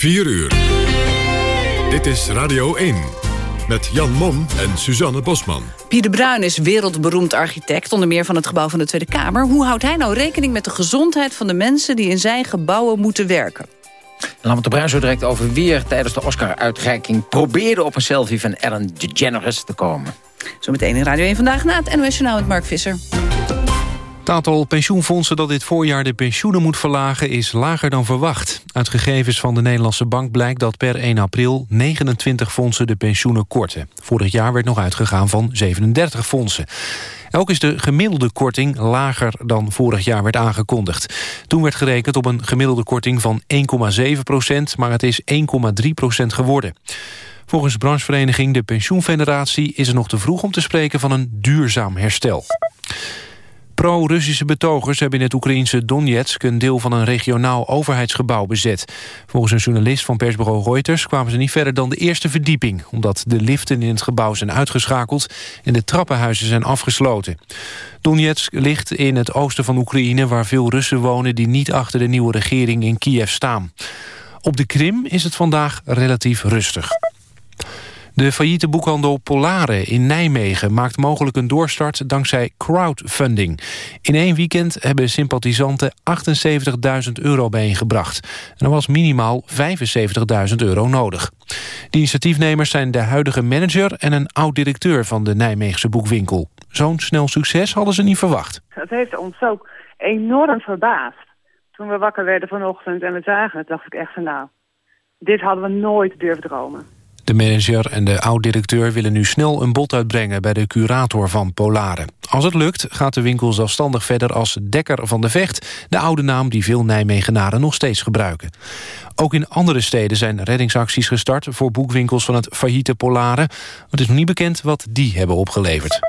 4 uur. Dit is Radio 1. Met Jan Mom en Suzanne Bosman. Pieter Bruin is wereldberoemd architect, onder meer van het gebouw van de Tweede Kamer. Hoe houdt hij nou rekening met de gezondheid van de mensen die in zijn gebouwen moeten werken? Lambert de Bruin zo direct over weer tijdens de Oscar-uitreiking... probeerde op een selfie van Ellen DeGeneres te komen. Zometeen in Radio 1 Vandaag na het NOS Journaal met Mark Visser. Het aantal pensioenfondsen dat dit voorjaar de pensioenen moet verlagen is lager dan verwacht. Uit gegevens van de Nederlandse Bank blijkt dat per 1 april 29 fondsen de pensioenen korten. Vorig jaar werd nog uitgegaan van 37 fondsen. Ook is de gemiddelde korting lager dan vorig jaar werd aangekondigd. Toen werd gerekend op een gemiddelde korting van 1,7 procent... maar het is 1,3 procent geworden. Volgens branchevereniging de Pensioenfederatie... is het nog te vroeg om te spreken van een duurzaam herstel. Pro-Russische betogers hebben in het Oekraïnse Donetsk... een deel van een regionaal overheidsgebouw bezet. Volgens een journalist van persbureau Reuters... kwamen ze niet verder dan de eerste verdieping... omdat de liften in het gebouw zijn uitgeschakeld... en de trappenhuizen zijn afgesloten. Donetsk ligt in het oosten van Oekraïne... waar veel Russen wonen die niet achter de nieuwe regering in Kiev staan. Op de Krim is het vandaag relatief rustig. De failliete boekhandel Polare in Nijmegen maakt mogelijk een doorstart dankzij crowdfunding. In één weekend hebben sympathisanten 78.000 euro bijeengebracht. En er was minimaal 75.000 euro nodig. De initiatiefnemers zijn de huidige manager en een oud-directeur van de Nijmeegse boekwinkel. Zo'n snel succes hadden ze niet verwacht. Het heeft ons ook enorm verbaasd. Toen we wakker werden vanochtend en we zagen het, dacht ik echt van nou, dit hadden we nooit durven dromen. De manager en de oud-directeur willen nu snel een bod uitbrengen... bij de curator van Polare. Als het lukt gaat de winkel zelfstandig verder als Dekker van de Vecht... de oude naam die veel Nijmegenaren nog steeds gebruiken. Ook in andere steden zijn reddingsacties gestart... voor boekwinkels van het failliete Polare. Het is nog niet bekend wat die hebben opgeleverd.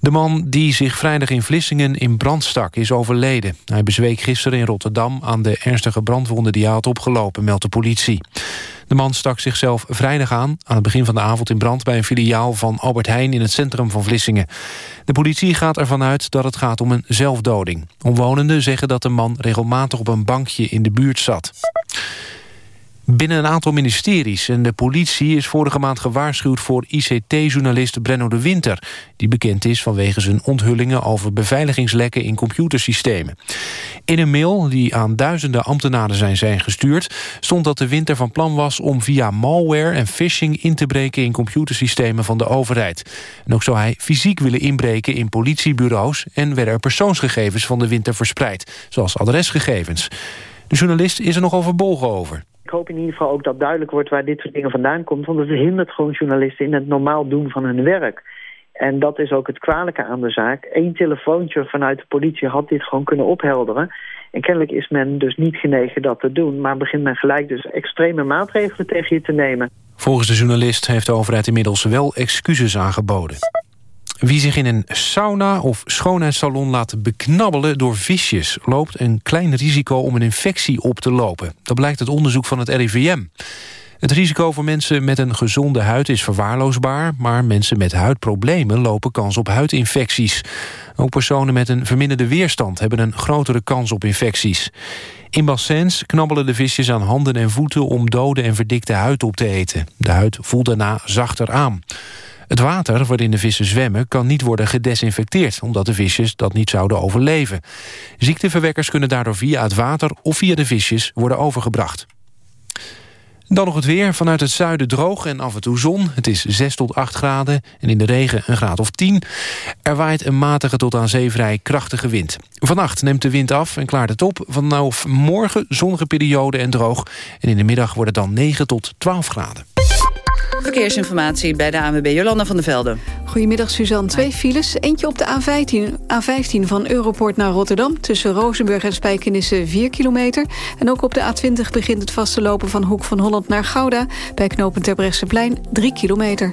De man die zich vrijdag in Vlissingen in brand stak is overleden. Hij bezweek gisteren in Rotterdam aan de ernstige brandwonden die hij had opgelopen, meldt de politie. De man stak zichzelf vrijdag aan, aan het begin van de avond in brand... bij een filiaal van Albert Heijn in het centrum van Vlissingen. De politie gaat ervan uit dat het gaat om een zelfdoding. Omwonenden zeggen dat de man regelmatig op een bankje in de buurt zat. Binnen een aantal ministeries en de politie is vorige maand gewaarschuwd voor ICT-journalist Brenno de Winter, die bekend is vanwege zijn onthullingen over beveiligingslekken in computersystemen. In een mail die aan duizenden ambtenaren zijn, zijn gestuurd, stond dat de Winter van plan was om via malware en phishing in te breken in computersystemen van de overheid. En ook zou hij fysiek willen inbreken in politiebureaus en werden er persoonsgegevens van de Winter verspreid, zoals adresgegevens. De journalist is er nogal verbolgen over. Ik hoop in ieder geval ook dat duidelijk wordt waar dit soort dingen vandaan komt. Want het hindert gewoon journalisten in het normaal doen van hun werk. En dat is ook het kwalijke aan de zaak. Eén telefoontje vanuit de politie had dit gewoon kunnen ophelderen. En kennelijk is men dus niet genegen dat te doen... maar begint men gelijk dus extreme maatregelen tegen je te nemen. Volgens de journalist heeft de overheid inmiddels wel excuses aangeboden. Wie zich in een sauna of schoonheidssalon laat beknabbelen door visjes... loopt een klein risico om een infectie op te lopen. Dat blijkt uit onderzoek van het RIVM. Het risico voor mensen met een gezonde huid is verwaarloosbaar... maar mensen met huidproblemen lopen kans op huidinfecties. Ook personen met een verminderde weerstand... hebben een grotere kans op infecties. In bassins knabbelen de visjes aan handen en voeten... om dode en verdikte huid op te eten. De huid voelt daarna zachter aan. Het water waarin de vissen zwemmen kan niet worden gedesinfecteerd... omdat de visjes dat niet zouden overleven. Ziekteverwekkers kunnen daardoor via het water of via de visjes worden overgebracht. Dan nog het weer. Vanuit het zuiden droog en af en toe zon. Het is 6 tot 8 graden en in de regen een graad of 10. Er waait een matige tot aan zee vrij krachtige wind. Vannacht neemt de wind af en klaart het op. Vanaf morgen zonnige periode en droog. En in de middag wordt het dan 9 tot 12 graden. Verkeersinformatie bij de ANWB Jolanda van der Velde. Goedemiddag Suzanne. Twee files. Eentje op de A15, A15 van Europort naar Rotterdam. Tussen Rozenburg en Spijkenisse 4 kilometer. En ook op de A20 begint het vast te lopen van Hoek van Holland naar Gouda. Bij knopen Terbrechtseplein 3 kilometer.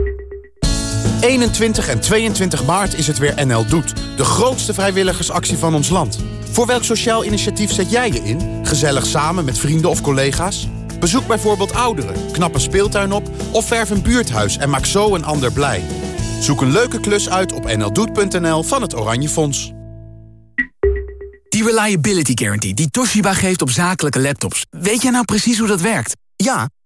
21 en 22 maart is het weer NL Doet. De grootste vrijwilligersactie van ons land. Voor welk sociaal initiatief zet jij je in? Gezellig samen met vrienden of collega's? Bezoek bijvoorbeeld ouderen, knap een speeltuin op... of verf een buurthuis en maak zo een ander blij. Zoek een leuke klus uit op nldoet.nl van het Oranje Fonds. Die Reliability Guarantee die Toshiba geeft op zakelijke laptops. Weet jij nou precies hoe dat werkt? Ja,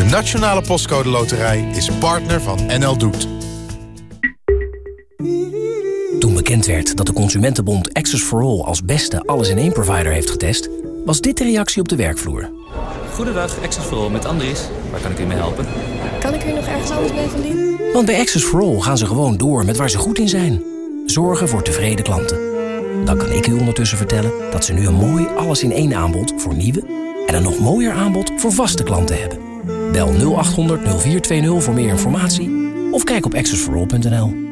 De Nationale Postcode Loterij is partner van NL Doet. Toen bekend werd dat de Consumentenbond Access for All als beste alles-in-één provider heeft getest... was dit de reactie op de werkvloer. Goedendag, Access for All met Andries. Waar kan ik u mee helpen? Kan ik u nog ergens anders bij van dienen? Want bij Access for All gaan ze gewoon door met waar ze goed in zijn. Zorgen voor tevreden klanten. Dan kan ik u ondertussen vertellen dat ze nu een mooi alles-in-één aanbod voor nieuwe... en een nog mooier aanbod voor vaste klanten hebben. Bel 0800 0420 voor meer informatie of kijk op accessforall.nl.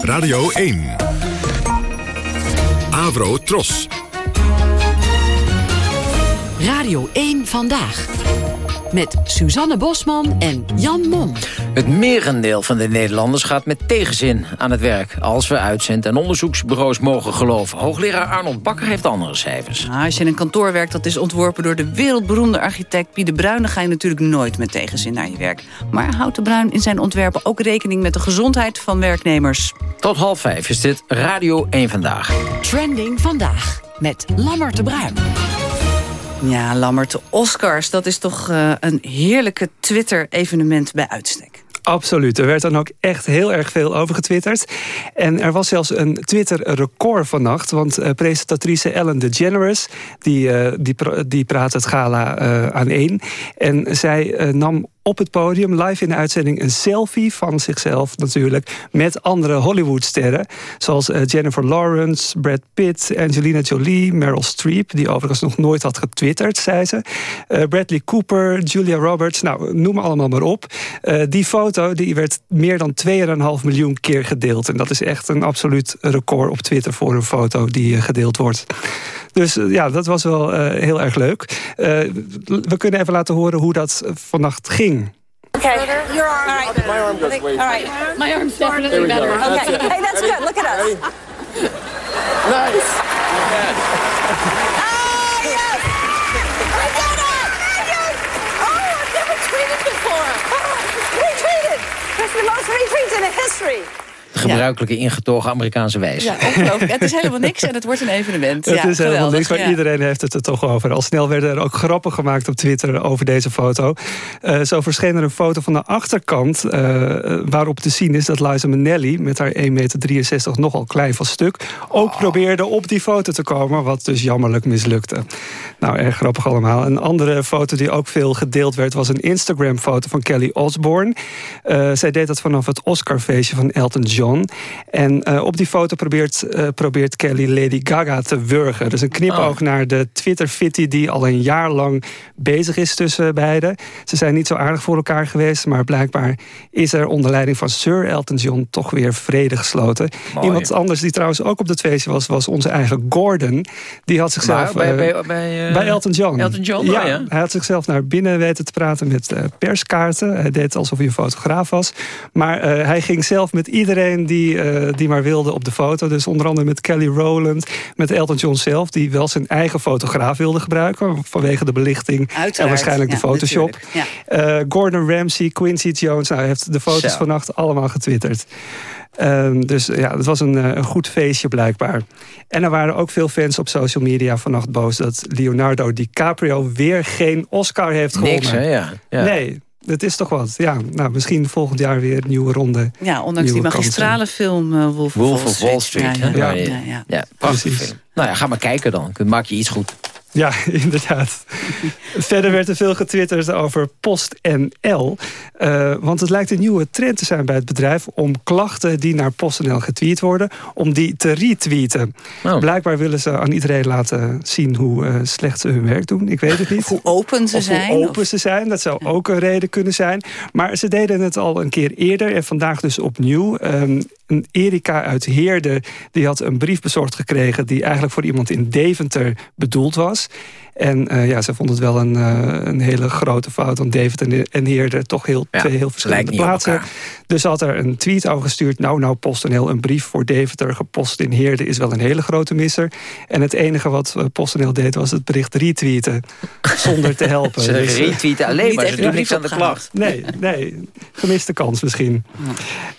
Radio 1. Avro Tros. Radio 1 Vandaag. Met Suzanne Bosman en Jan Mom. Het merendeel van de Nederlanders gaat met tegenzin aan het werk... als we uitzend- en onderzoeksbureaus mogen geloven. Hoogleraar Arnold Bakker heeft andere cijfers. Nou, als je in een kantoor werkt dat is ontworpen door de wereldberoemde architect Pieter Bruin... dan ga je natuurlijk nooit met tegenzin naar je werk. Maar houdt de Bruin in zijn ontwerpen ook rekening met de gezondheid van werknemers? Tot half vijf is dit Radio 1 Vandaag. Trending Vandaag met Lammert de Bruin. Ja, Lammert, Oscars, dat is toch uh, een heerlijke Twitter-evenement bij uitstek. Absoluut. Er werd dan ook echt heel erg veel over getwitterd. En er was zelfs een Twitter-record vannacht. Want uh, presentatrice Ellen DeGeneres... die, uh, die, die praat het gala aan één. En zij nam op het podium, live in de uitzending... een selfie van zichzelf natuurlijk met andere Hollywoodsterren. Zoals uh, Jennifer Lawrence, Brad Pitt, Angelina Jolie, Meryl Streep... die overigens nog nooit had getwitterd, zei ze. Uh, Bradley Cooper, Julia Roberts, nou, noem allemaal maar op. Uh, die foto die werd meer dan 2,5 miljoen keer gedeeld. En dat is echt een absoluut record op Twitter voor een foto die gedeeld wordt. Dus ja, dat was wel heel erg leuk. we kunnen even laten horen hoe dat vannacht ging. Okay, your arm. All right. My arm goes way. All right, my arm's definitely better. Okay, hey, that's good. Look at us. Nice. Oh, yes. I did it. I did. Oh, I've never tweeted before. Oh, retweeted. That's the most retweets in the history. Gebruikelijke ingetogen Amerikaanse wijze. Ja, ongelooflijk. het is helemaal niks en het wordt een evenement. Het ja, is helemaal geweldig, niks, maar ja. iedereen heeft het er toch over. Al snel werden er ook grappen gemaakt op Twitter over deze foto. Uh, zo verscheen er een foto van de achterkant... Uh, waarop te zien is dat Liza Minnelli... met haar 1,63 meter nogal klein van stuk... ook probeerde op die foto te komen... wat dus jammerlijk mislukte. Nou, erg grappig allemaal. Een andere foto die ook veel gedeeld werd... was een Instagram-foto van Kelly Osbourne. Uh, zij deed dat vanaf het Oscarfeestje van Elton John. En uh, op die foto probeert, uh, probeert Kelly Lady Gaga te wurgen. Dus een knipoog oh. naar de Twitter-fitty die al een jaar lang bezig is tussen beiden. Ze zijn niet zo aardig voor elkaar geweest... maar blijkbaar is er onder leiding van Sir Elton John... toch weer vrede gesloten. Mooi. Iemand anders die trouwens ook op dat feestje was... was onze eigen Gordon. Die had zichzelf... Maar bij, uh, bij, bij, bij Elton John. Elton John, ja, oh, ja. Hij had zichzelf naar binnen weten te praten met perskaarten. Hij deed alsof hij een fotograaf was. Maar hij ging zelf met iedereen die, uh, die maar wilde op de foto. Dus onder andere met Kelly Rowland, met Elton John zelf... die wel zijn eigen fotograaf wilde gebruiken... vanwege de belichting Uiteraard. en waarschijnlijk de Photoshop. Ja. Uh, Gordon Ramsay, Quincy Jones... Nou, hij heeft de foto's Zo. vannacht allemaal getwitterd. Um, dus ja, het was een, uh, een goed feestje blijkbaar. En er waren ook veel fans op social media vannacht boos... dat Leonardo DiCaprio weer geen Oscar heeft gewonnen. Niks, hè? Ja. ja. Nee, dat is toch wat. Ja, nou, misschien volgend jaar weer een nieuwe ronde. Ja, ondanks die magistrale film uh, Wolf, Wolf of Wall Street. Ja, ja, Ja, ja, ja. ja, prachtige Precies. film. Nou ja, ga maar kijken dan. Maak je iets goed. Ja, inderdaad. Verder werd er veel getwitterd over PostNL. Uh, want het lijkt een nieuwe trend te zijn bij het bedrijf... om klachten die naar PostNL getweet worden... om die te retweeten. Oh. Blijkbaar willen ze aan iedereen laten zien hoe uh, slecht ze hun werk doen. Ik weet het niet. Hoe open ze zijn. Hoe open ze zijn. Dat zou ook een reden kunnen zijn. Maar ze deden het al een keer eerder en vandaag dus opnieuw. Um, een Erika uit Heerde die had een brief bezorgd gekregen... die eigenlijk voor iemand in Deventer bedoeld was. Nederlands. En uh, ja, ze vond het wel een, uh, een hele grote fout. Want David en Heerde toch heel, ja, twee heel verschillende plaatsen. Dus ze had er een tweet over gestuurd. Nou, nou, PostNL een brief voor Deventer gepost in Heerde... is wel een hele grote misser. En het enige wat eh, PostNL deed was het bericht retweeten. zonder te helpen. Ze dus, retweeten alleen maar, ze doen niks aan de klacht. Nee, nee, gemiste kans misschien.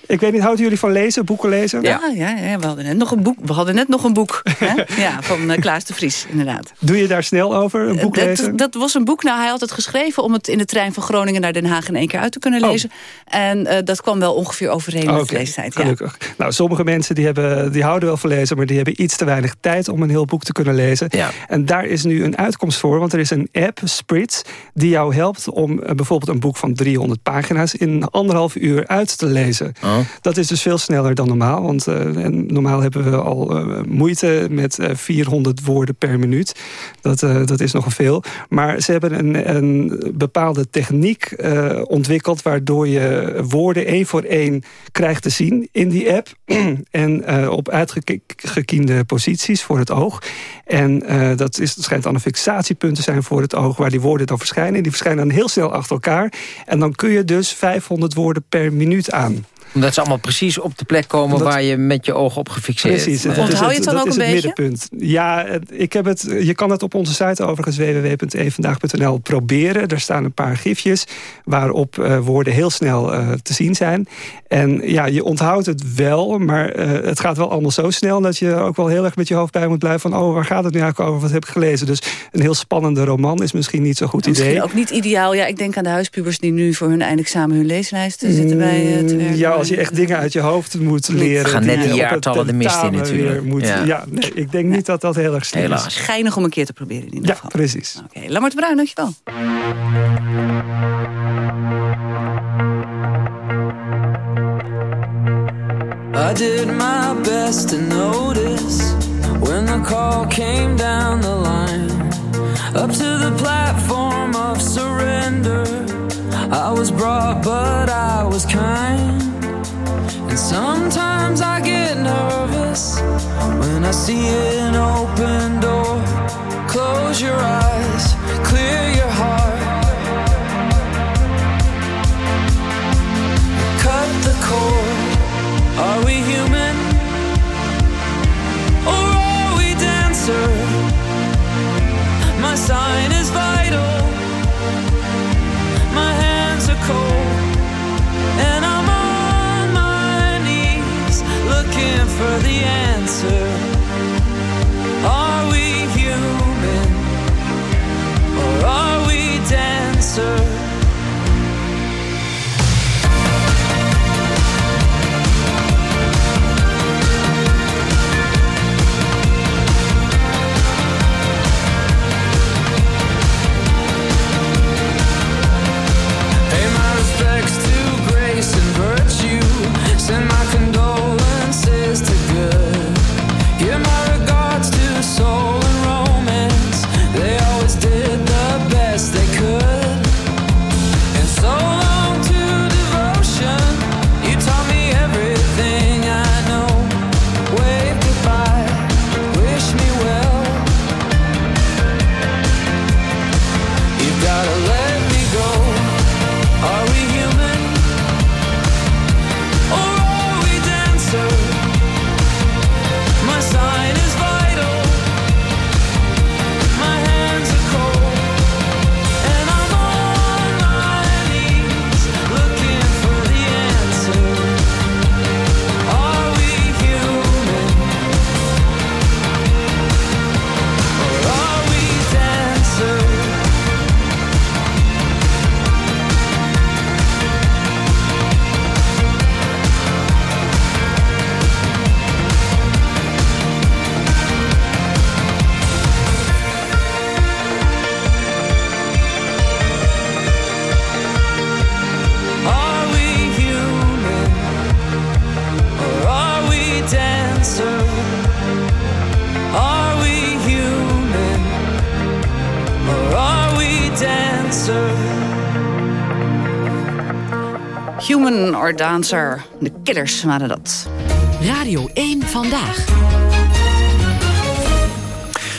Ik weet niet, houden jullie van lezen, boeken lezen? Ja, ja, ja, we hadden net nog een boek, we hadden net nog een boek hè? ja, van Klaas de Vries, inderdaad. Doe je daar snel over? Een boek dat, lezen? Dat was een boek. Nou, hij had het geschreven om het in de trein van Groningen naar Den Haag in één keer uit te kunnen lezen. Oh. En uh, dat kwam wel ongeveer overeen met de leestijd. Gelukkig. Nou, sommige mensen die, hebben, die houden wel van lezen, maar die hebben iets te weinig tijd om een heel boek te kunnen lezen. Ja. En daar is nu een uitkomst voor, want er is een app, Spritz, die jou helpt om uh, bijvoorbeeld een boek van 300 pagina's in anderhalf uur uit te lezen. Oh. Dat is dus veel sneller dan normaal, want uh, normaal hebben we al moeite met 400 woorden per minuut. Dat, dat is nogal veel. Maar ze hebben een, een bepaalde techniek uh, ontwikkeld... waardoor je woorden één voor één krijgt te zien in die app. en uh, op uitgekiende posities voor het oog. En uh, dat, is, dat schijnt dan een fixatiepunt te zijn voor het oog... waar die woorden dan verschijnen. Die verschijnen dan heel snel achter elkaar. En dan kun je dus 500 woorden per minuut aan omdat ze allemaal precies op de plek komen waar je met je ogen op gefixeerd Precies. Uh, Onthoud je het dan ook een beetje? middenpunt. Ja, ik heb het, je kan het op onze site overigens www.evandaag.nl proberen. Er staan een paar gifjes waarop uh, woorden heel snel uh, te zien zijn. En ja, je onthoudt het wel, maar het gaat wel allemaal zo snel... dat je ook wel heel erg met je hoofd bij moet blijven van... oh, waar gaat het nu eigenlijk over, wat heb ik gelezen? Dus een heel spannende roman is misschien niet zo'n goed misschien idee. ook niet ideaal. Ja, ik denk aan de huispubers die nu voor hun eindexamen hun leeslijsten zitten bij te werken. Ja, als je echt dingen uit je hoofd moet leren. Gaan net die jaartallen de mist in natuurlijk. Moet, ja. ja, nee, ik denk niet dat dat heel erg slim Helaas. is. Geinig om een keer te proberen in ieder ja, geval. precies. Oké, okay, Lammert Bruin, dankjewel. I did my best to notice when the call came down the line up to the platform of surrender. I was brought, but I was kind. Sometimes I get nervous when I see an open door. Close your eyes, clear your heart. Cut the cord. Are we human? Or are we dancer? My sign is vital. My hands are cold. For the answer. Woman or Dancer. De Killers waren dat. Radio 1 Vandaag.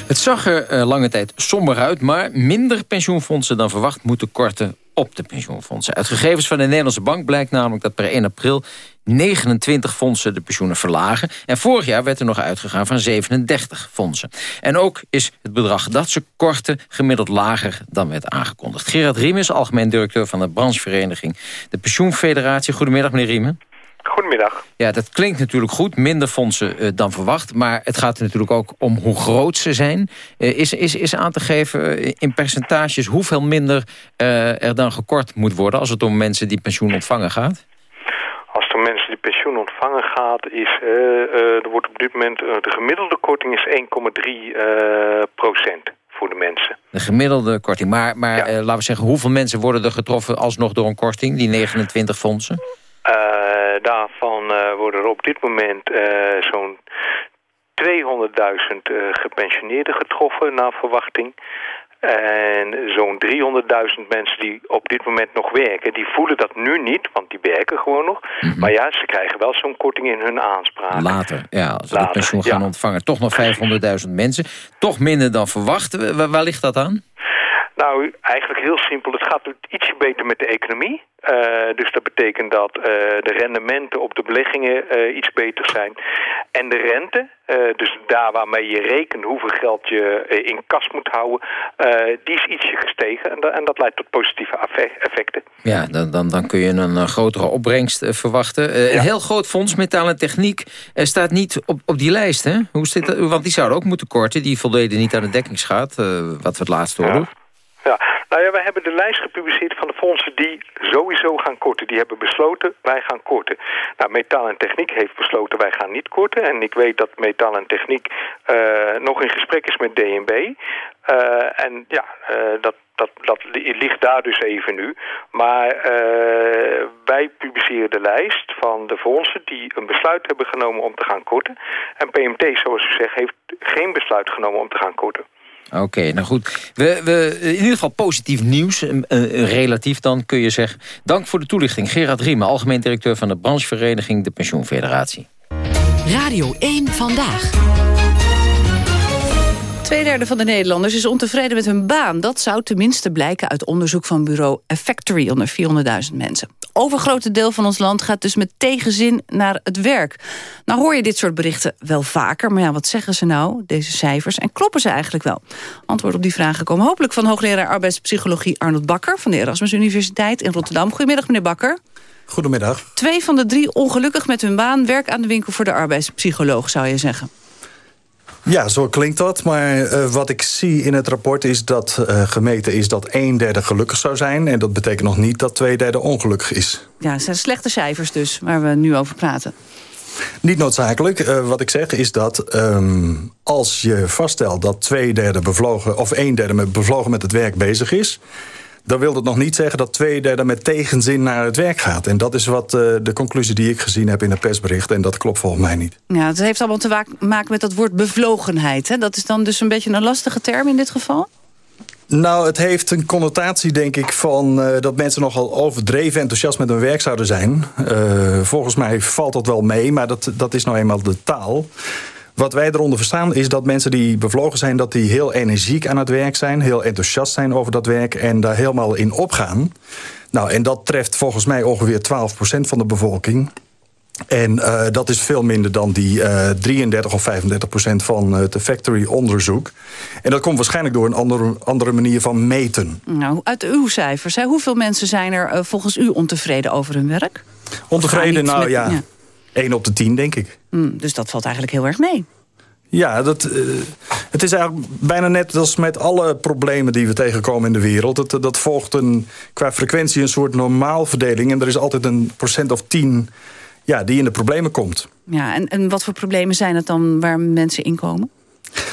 Het zag er eh, lange tijd somber uit, maar minder pensioenfondsen dan verwacht moeten korten op de pensioenfondsen. Uit gegevens van de Nederlandse Bank blijkt namelijk dat per 1 april 29 fondsen de pensioenen verlagen. En vorig jaar werd er nog uitgegaan van 37 fondsen. En ook is het bedrag dat ze korten gemiddeld lager dan werd aangekondigd. Gerard Riem is algemeen directeur van de branchevereniging de Pensioenfederatie. Goedemiddag meneer Riemen. Goedemiddag. Ja, dat klinkt natuurlijk goed. Minder fondsen uh, dan verwacht. Maar het gaat er natuurlijk ook om hoe groot ze zijn. Uh, is, is, is aan te geven uh, in percentages hoeveel minder er dan gekort moet worden... als het om mensen die pensioen ontvangen gaat? Als het om mensen die pensioen ontvangen gaat... is er wordt op dit moment... de gemiddelde korting is 1,3 procent voor de mensen. De gemiddelde korting. Maar, maar ja. laten we zeggen, hoeveel mensen worden er getroffen... alsnog door een korting, die 29 fondsen? Uh, daarvan uh, worden er op dit moment uh, zo'n 200.000 gepensioneerden getroffen naar verwachting. En zo'n 300.000 mensen die op dit moment nog werken, die voelen dat nu niet, want die werken gewoon nog. Mm -hmm. Maar ja, ze krijgen wel zo'n korting in hun aanspraak. Later, ja, als ze Later, pensioen gaan ja. ontvangen. Toch nog 500.000 mensen. Toch minder dan verwacht. Waar, waar ligt dat aan? Nou, eigenlijk heel simpel. Het gaat ietsje beter met de economie. Uh, dus dat betekent dat uh, de rendementen op de beleggingen uh, iets beter zijn. En de rente, dus daar waarmee je rekent hoeveel geld je in kas moet houden... die is ietsje gestegen en, en, dat leidt tot positieve effecten. Ja, dan, dan, dan kun je een grotere opbrengst verwachten. Ja. Een heel groot fonds, metaal en techniek, staat niet op, op die lijst. Hè? Hoe zit dat? Want die zouden ook moeten korten. Die voldeden niet aan de dekkingsgraad, wat we het laatst hoorden. Ja. Ja, nou ja, wij hebben de lijst gepubliceerd van de fondsen die sowieso gaan korten. Die hebben besloten, wij gaan korten. Nou, Metaal en Techniek heeft besloten, wij gaan niet korten. En ik weet dat Metaal en Techniek uh, nog in gesprek is met DNB. Uh, en ja, uh, dat, dat, dat ligt daar dus even nu. Maar wij publiceren de lijst van de fondsen die een besluit hebben genomen om te gaan korten. En PMT, zoals u zegt, heeft geen besluit genomen om te gaan korten. Oké, nou goed. We, we, in ieder geval positief nieuws, uh, relatief dan kun je zeggen. Dank voor de toelichting. Gerard Riemen, algemeen directeur van de branchevereniging de Pensioenfederatie. Radio 1 Vandaag. Tweederde van de Nederlanders is ontevreden met hun baan. Dat zou tenminste blijken uit onderzoek van bureau Factory onder 400.000 mensen. Overgrote deel van ons land gaat dus met tegenzin naar het werk. Nou hoor je dit soort berichten wel vaker, maar ja, wat zeggen ze nou, deze cijfers? En kloppen ze eigenlijk wel? Antwoord op die vragen komen hopelijk van hoogleraar arbeidspsychologie Arnold Bakker... van de Erasmus Universiteit in Rotterdam. Goedemiddag, meneer Bakker. Goedemiddag. Twee van de drie ongelukkig met hun baan... werk aan de winkel voor de arbeidspsycholoog, zou je zeggen. Ja, zo klinkt dat. Maar uh, wat ik zie in het rapport is dat uh, gemeten is dat een derde gelukkig zou zijn. En dat betekent nog niet dat twee derde ongelukkig is. Ja, het zijn slechte cijfers dus, waar we nu over praten. Niet noodzakelijk. Uh, wat ik zeg is dat um, als je vaststelt dat twee derde bevlogen... of een derde met bevlogen met het werk bezig is dan wil dat nog niet zeggen dat twee derde met tegenzin naar het werk gaat. En dat is wat uh, de conclusie die ik gezien heb in het persbericht. En dat klopt volgens mij niet. Ja, het heeft allemaal te maken met dat woord bevlogenheid. Hè? Dat is dan dus een beetje een lastige term in dit geval? Nou, het heeft een connotatie, denk ik, van uh, dat mensen nogal overdreven enthousiast met hun werk zouden zijn. Uh, volgens mij valt dat wel mee, maar dat, dat is nou eenmaal de taal. Wat wij eronder verstaan is dat mensen die bevlogen zijn... dat die heel energiek aan het werk zijn, heel enthousiast zijn over dat werk... en daar helemaal in opgaan. Nou, en dat treft volgens mij ongeveer 12% van de bevolking. En uh, dat is veel minder dan die uh, 33 of 35 procent van het factory-onderzoek. En dat komt waarschijnlijk door een andere, andere manier van meten. Nou, uit uw cijfers, hè, hoeveel mensen zijn er uh, volgens u ontevreden over hun werk? Ontevreden, nou met, ja, ja, 1 op de 10 denk ik. Mm, dus dat valt eigenlijk heel erg mee. Ja, dat, uh, het is eigenlijk bijna net als met alle problemen die we tegenkomen in de wereld. Dat, dat volgt een, qua frequentie een soort normaalverdeling. En er is altijd een procent of tien ja, die in de problemen komt. Ja, en, en wat voor problemen zijn het dan waar mensen in komen?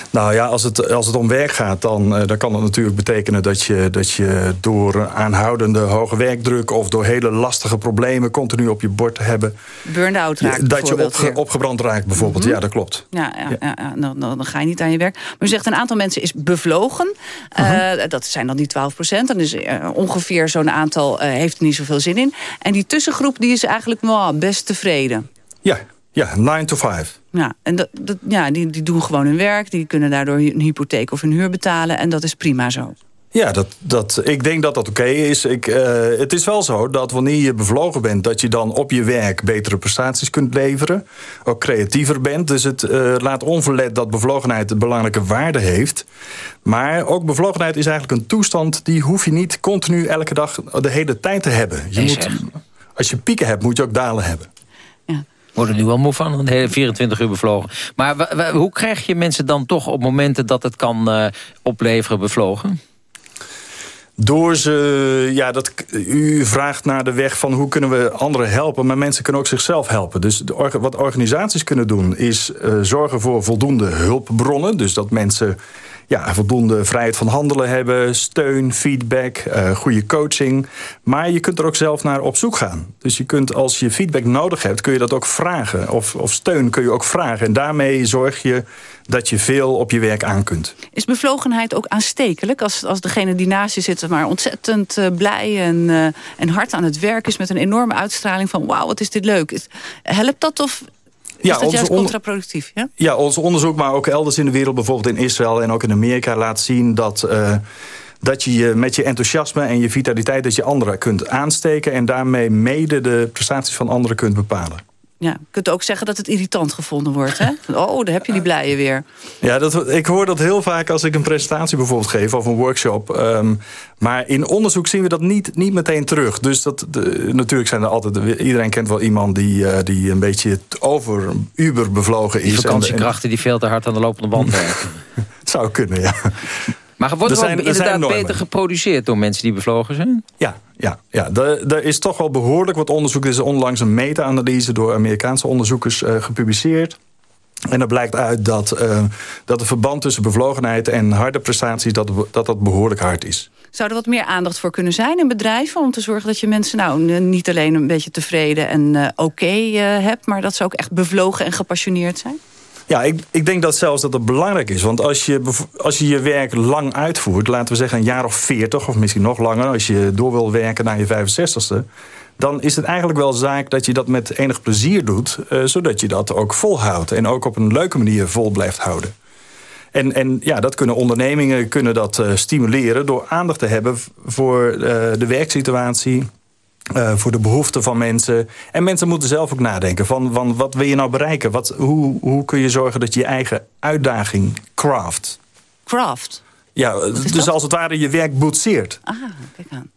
Nou ja, als het, als het om werk gaat, dan, uh, dan kan dat natuurlijk betekenen dat je, dat je door aanhoudende hoge werkdruk of door hele lastige problemen continu op je bord te hebben. Burn-out raakt. Dat je opge, opgebrand raakt, bijvoorbeeld. Mm -hmm. Ja, dat klopt. Ja, ja, ja. ja dan, dan, ga je niet aan je werk. Maar u zegt een aantal mensen is bevlogen. Uh -huh. uh, dat zijn dan die 12 procent. Dan is uh, ongeveer zo'n aantal heeft er niet zoveel zin in. En die tussengroep die is eigenlijk well, best tevreden. Ja, ja, 9 to 5. Ja, en dat, dat, ja, die, die doen gewoon hun werk. Die kunnen daardoor een hypotheek of een huur betalen. En dat is prima zo. Ja, dat, dat, ik denk dat dat oké okay is. Ik, uh, het is wel zo dat wanneer je bevlogen bent... dat je dan op je werk betere prestaties kunt leveren. Ook creatiever bent. Dus het uh, laat onverlet dat bevlogenheid een belangrijke waarde heeft. Maar ook bevlogenheid is eigenlijk een toestand... die hoef je niet continu elke dag de hele tijd te hebben. Je moet, als je pieken hebt, moet je ook dalen hebben. Worden nu wel moe van, een hele 24 uur bevlogen. Maar hoe krijg je mensen dan toch op momenten dat het kan uh, opleveren bevlogen? Door ze, ja, dat, u vraagt naar de weg van hoe kunnen we anderen helpen... maar mensen kunnen ook zichzelf helpen. Dus de, wat organisaties kunnen doen is uh, zorgen voor voldoende hulpbronnen. Dus dat mensen ja, voldoende vrijheid van handelen hebben, steun, feedback, uh, goede coaching. Maar je kunt er ook zelf naar op zoek gaan. Dus je kunt, als je feedback nodig hebt, kun je dat ook vragen. Of, of steun kun je ook vragen. En daarmee zorg je dat je veel op je werk aan kunt. Is bevlogenheid ook aanstekelijk? Als, als degene die naast je zit maar ontzettend uh, blij en, uh, en hard aan het werk is... met een enorme uitstraling van wauw, wat is dit leuk. Helpt dat of ja, is dat juist contraproductief? Ja? ja, ons onderzoek, maar ook elders in de wereld... bijvoorbeeld in Israël en ook in Amerika laat zien... dat, uh, dat je met je enthousiasme en je vitaliteit... dat je anderen kunt aansteken... en daarmee mede de prestaties van anderen kunt bepalen. Ja, je kunt ook zeggen dat het irritant gevonden wordt. Hè? Oh, daar heb je die blijen weer. Ja, dat, ik hoor dat heel vaak als ik een presentatie bijvoorbeeld geef... of een workshop. Um, maar in onderzoek zien we dat niet, niet meteen terug. Dus dat, de, natuurlijk zijn er altijd... Iedereen kent wel iemand die, uh, die een beetje over uber bevlogen is. Die vakantiekrachten die veel te hard aan de lopende band werken. Het zou kunnen, ja. Maar wordt er, zijn, er inderdaad beter geproduceerd door mensen die bevlogen zijn? Ja, ja, ja. Er, is toch wel behoorlijk wat onderzoek. Er is onlangs een meta-analyse door Amerikaanse onderzoekers uh, gepubliceerd. En er blijkt uit dat, uh, dat de verband tussen bevlogenheid en harde prestaties... dat dat, dat behoorlijk hard is. Zou er wat meer aandacht voor kunnen zijn in bedrijven... om te zorgen dat je mensen nou niet alleen een beetje tevreden en uh, oké okay, hebt... maar dat ze ook echt bevlogen en gepassioneerd zijn? Ja, ik, ik denk dat zelfs dat het belangrijk is. Want als je, als je je werk lang uitvoert, laten we zeggen een jaar of veertig... of misschien nog langer, als je door wil werken naar je 65ste... dan is het eigenlijk wel zaak dat je dat met enig plezier doet... Uh, zodat je dat ook volhoudt en ook op een leuke manier vol blijft houden. En, en ja, dat kunnen ondernemingen kunnen dat uh, stimuleren... door aandacht te hebben voor uh, de werksituatie uh, voor de behoeften van mensen. En mensen moeten zelf ook nadenken van, van wat wil je nou bereiken? Wat, hoe, hoe kun je zorgen dat je je eigen uitdaging craft? Craft? Ja, dus dat? als het ware je werk boetseert. Ah, kijk aan.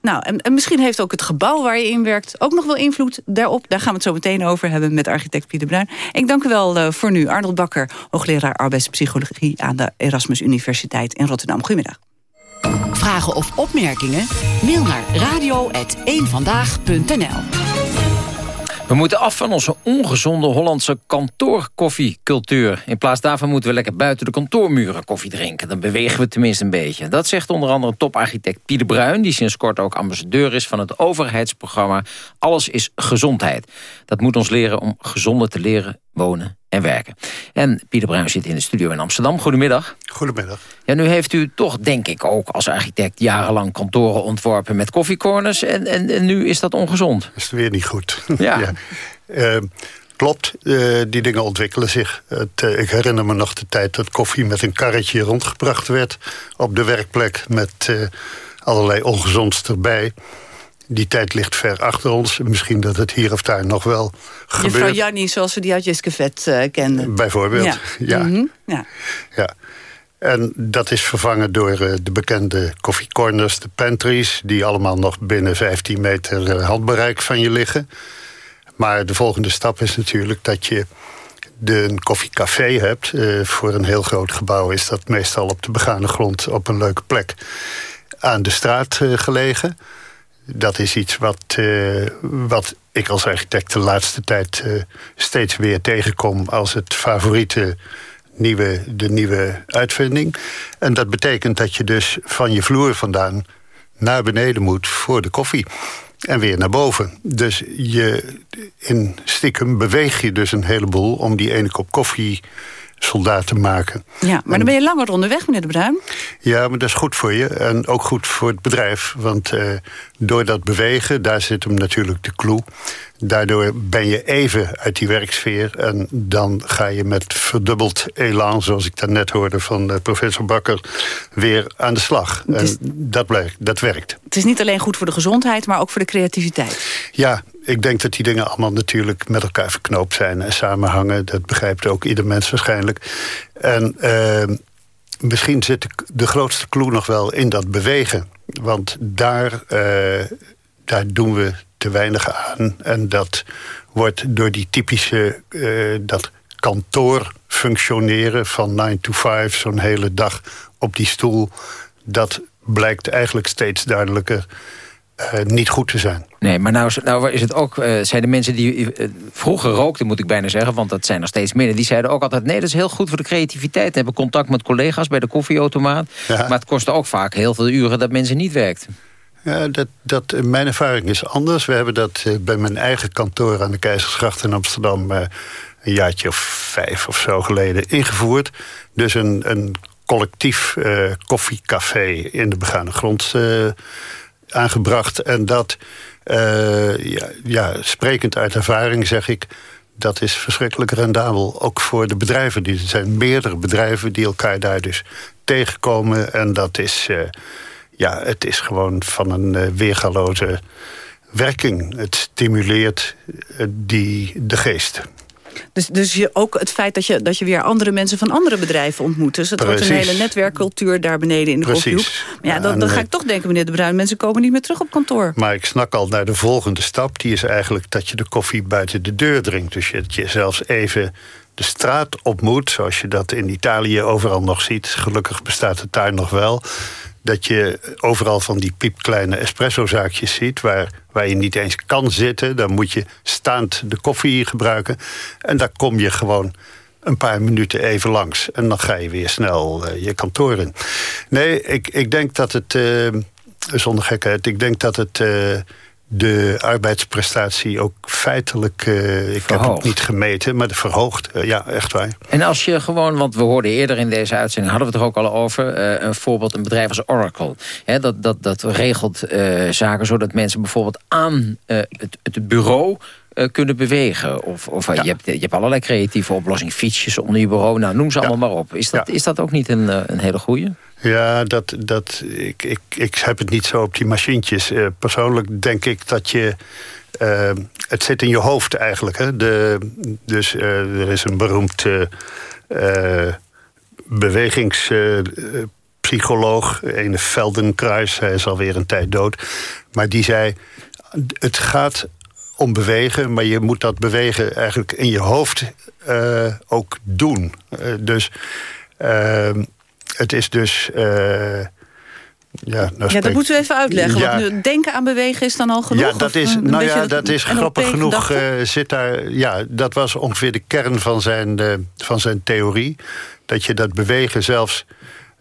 Nou, en, en, misschien heeft ook het gebouw waar je in werkt... ook nog wel invloed daarop. Daar gaan we het zo meteen over hebben met architect Pieter Bruin. Ik dank u wel uh, voor nu. Arnold Bakker, hoogleraar arbeidspsychologie... aan de Erasmus Universiteit in Rotterdam. Goedemiddag. Vragen of opmerkingen? Mail naar radio.eenvandaag.nl we moeten af van onze ongezonde Hollandse kantoorkoffiecultuur. In plaats daarvan moeten we lekker buiten de kantoormuren koffie drinken. Dan bewegen we tenminste een beetje. Dat zegt onder andere toparchitect Pieter Bruin... die sinds kort ook ambassadeur is van het overheidsprogramma... Alles is gezondheid. Dat moet ons leren om gezonder te leren, wonen en werken. En Pieter Bruin zit in de studio in Amsterdam. Goedemiddag. Goedemiddag. Ja, nu heeft u toch, denk ik ook als architect... jarenlang kantoren ontworpen met koffiecorners... en, en, en nu is dat ongezond. Is het weer niet goed. Ja. ja. Uh, klopt, uh, die dingen ontwikkelen zich. Het, uh, ik herinner me nog de tijd dat koffie met een karretje rondgebracht werd... op de werkplek met allerlei ongezonds erbij die tijd ligt ver achter ons. Misschien dat het hier of daar nog wel gebeurt. Juffrouw Jannie, zoals we die uit Jiskevet uh, kenden. Bijvoorbeeld, ja. Ja. Mm -hmm. ja. ja. En dat is vervangen door uh, de bekende koffiecorners, de pantries... die allemaal nog binnen 15 meter uh, handbereik van je liggen. Maar de volgende stap is natuurlijk dat je de, een koffiecafé hebt. Uh, voor een heel groot gebouw is dat meestal op de begane grond... op een leuke plek aan de straat gelegen dat is iets wat, uh, wat ik als architect de laatste tijd uh, steeds weer tegenkom als het favoriete nieuwe, de nieuwe uitvinding. En dat betekent dat je dus van je vloer vandaan naar beneden moet voor de koffie. En weer naar boven. Dus je, in stiekem beweeg je dus een heleboel om die ene kop koffie soldaat te maken. Ja, maar dan ben je langer onderweg, meneer De Bruin. Ja, maar dat is goed voor je. En ook goed voor het bedrijf. Want uh, door dat bewegen, daar zit hem natuurlijk de clue. Daardoor ben je even uit die werksfeer. En dan ga je met verdubbeld elan, zoals ik net hoorde van uh, professor Bakker, weer aan de slag. En dat, blijkt, dat werkt. Het is niet alleen goed voor de gezondheid, maar ook voor de creativiteit. Ja, ik denk dat die dingen allemaal natuurlijk met elkaar verknoopt zijn en samenhangen. Dat begrijpt ook ieder mens waarschijnlijk. En uh, misschien zit de grootste clue nog wel in dat bewegen. Want daar, uh, daar doen we te weinig aan. En dat wordt door die typische, uh, dat kantoor functioneren van 9 to 5, zo'n hele dag op die stoel. Dat blijkt eigenlijk steeds duidelijker uh, niet goed te zijn. Nee, maar nou, nou is het ook, uh, zijn de mensen die uh, vroeger rookten, moet ik bijna zeggen, want dat zijn er steeds minder, die zeiden ook altijd, nee, dat is heel goed voor de creativiteit. Hebben contact met collega's bij de koffieautomaat. Ja. Maar het kost ook vaak heel veel uren dat mensen niet werkten. Ja, dat, dat, mijn ervaring is anders. We hebben dat bij mijn eigen kantoor aan de Keizersgracht in Amsterdam... een jaartje of vijf of zo geleden ingevoerd. Dus een, een collectief koffiecafé in de begane grond aangebracht. En dat, uh, ja, ja, sprekend uit ervaring zeg ik... dat is verschrikkelijk rendabel. Ook voor de bedrijven. Er zijn meerdere bedrijven die elkaar daar dus tegenkomen. En dat is, uh, ja, het is gewoon van een uh, weergaloze werking. Het stimuleert die, de geest. Dus, dus je, ook het feit dat je, dat je weer andere mensen van andere bedrijven ontmoet. Dus het wordt een hele netwerkcultuur daar beneden in de koffiehoek. Maar ja, dan, dan ga ik toch denken, meneer De Bruin... mensen komen niet meer terug op kantoor. Maar ik snak al naar de volgende stap. Die is eigenlijk dat je de koffie buiten de deur drinkt. Dus je, je zelfs even de straat op moet... zoals je dat in Italië overal nog ziet. Gelukkig bestaat het daar nog wel dat je overal van die piepkleine espressozaakjes ziet... Waar, waar je niet eens kan zitten. Dan moet je staand de koffie gebruiken. En daar kom je gewoon een paar minuten even langs. En dan ga je weer snel uh, je kantoor in. Nee, ik, ik denk dat het... Uh, zonder gekheid, ik denk dat het... Uh, de arbeidsprestatie ook feitelijk, uh, ik heb het niet gemeten, maar de verhoogd. Uh, ja, echt waar. En als je gewoon, want we hoorden eerder in deze uitzending, hadden we het er ook al over, uh, een voorbeeld, een bedrijf als Oracle. Hè, dat, dat, dat regelt zaken zodat mensen bijvoorbeeld aan het, het bureau kunnen bewegen. Of, of je, hebt, je hebt allerlei creatieve oplossingen. Fietsjes onder je bureau, nou, noem ze ja. allemaal maar op. Is dat, is dat ook niet een, een hele goeie? Ja, dat, dat, ik, ik, ik heb het niet zo op die machientjes. Uh, persoonlijk denk ik dat je... Uh, het zit in je hoofd eigenlijk. Hè? De, dus er is een beroemd bewegingspsycholoog, een Feldenkruis, hij is alweer een tijd dood. Maar die zei, het gaat om bewegen, maar je moet dat bewegen eigenlijk in je hoofd ook doen. dus ehm, het is dus... Ja, nou ja, dat moeten we even uitleggen. Ja. Want denken aan bewegen is dan al genoeg? Ja, dat is, nou ja, dat is grappig genoeg. Zit daar, ja, dat was ongeveer de kern van zijn, van zijn theorie. Dat je dat bewegen zelfs...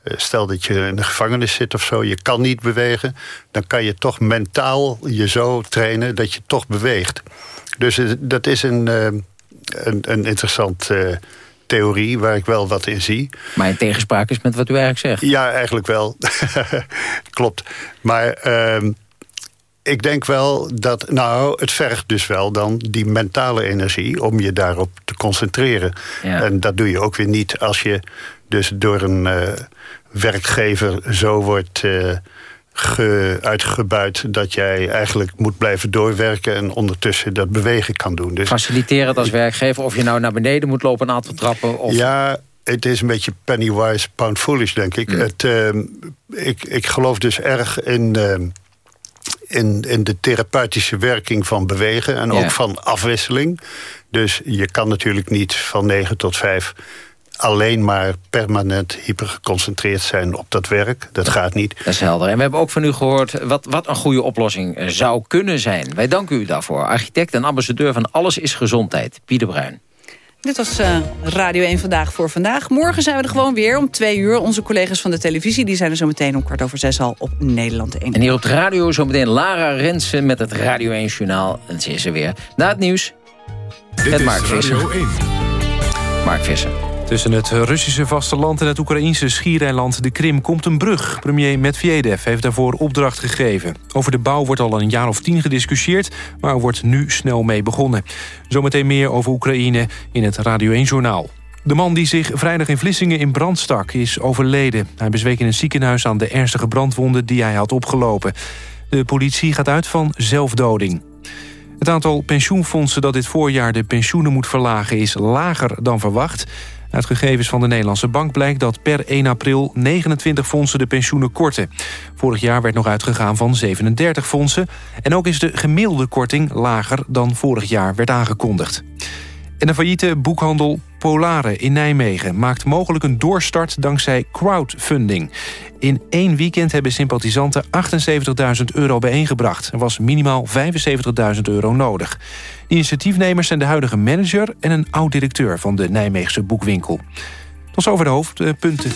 Stel dat je in de gevangenis zit of zo, je kan niet bewegen... dan kan je toch mentaal je zo trainen dat je toch beweegt. Dus dat is een, een, een interessant theorie waar ik wel wat in zie. Maar in tegenspraak is met wat u eigenlijk zegt. Ja, eigenlijk wel. Klopt. Maar uh, ik denk wel dat... Nou, het vergt dus wel dan die mentale energie... om je daarop te concentreren. Ja. En dat doe je ook weer niet als je dus door een uh, werkgever zo wordt... Uh, ge, uitgebuit dat jij eigenlijk moet blijven doorwerken... en ondertussen dat bewegen kan doen. Dus, Faciliteren het als werkgever of je nou naar beneden moet lopen... een aantal trappen? Of... Ja, het is een beetje pennywise, pound foolish, denk ik. Mm. Het, uh, ik. Ik geloof dus erg in... Uh, in, in de therapeutische werking van bewegen en ook van afwisseling. Dus je kan natuurlijk niet van 9 tot 5 alleen maar permanent hypergeconcentreerd zijn op dat werk. Dat gaat niet. Dat is helder. En we hebben ook van u gehoord wat, wat een goede oplossing zou kunnen zijn. Wij danken u daarvoor. Architect en ambassadeur van Alles is Gezondheid, Pieter Bruin. Dit was uh, Radio 1 Vandaag voor vandaag. Morgen zijn we er gewoon weer om twee uur. Onze collega's van de televisie die zijn er zo meteen om kwart over zes al op Nederland 1. En hier op de radio zometeen Lara Rensen met het Radio 1 Journaal. En ze is er weer. Na het nieuws, Dit met is Mark Visser. Radio 1. Mark Visser. Tussen het Russische vasteland en het Oekraïnse schiereiland de Krim komt een brug. Premier Medvedev heeft daarvoor opdracht gegeven. Over de bouw wordt al een jaar of tien gediscussieerd... maar wordt nu snel mee begonnen. Zometeen meer over Oekraïne in het Radio 1-journaal. De man die zich vrijdag in Vlissingen in brand stak is overleden. Hij bezweek in een ziekenhuis aan de ernstige brandwonden die hij had opgelopen. De politie gaat uit van zelfdoding. Het aantal pensioenfondsen dat dit voorjaar de pensioenen moet verlagen... is lager dan verwacht. Uit gegevens van de Nederlandse Bank blijkt dat per 1 april 29 fondsen de pensioenen korten. Vorig jaar werd nog uitgegaan van 37 fondsen. En ook is de gemiddelde korting lager dan vorig jaar werd aangekondigd. En de failliete boekhandel Polare in Nijmegen maakt mogelijk een doorstart dankzij crowdfunding. In één weekend hebben sympathisanten 78.000 euro bijeengebracht. Er was minimaal 75.000 euro nodig. De initiatiefnemers zijn de huidige manager en een oud-directeur van de Nijmeegse boekwinkel. Tot zover de hoofdpunten.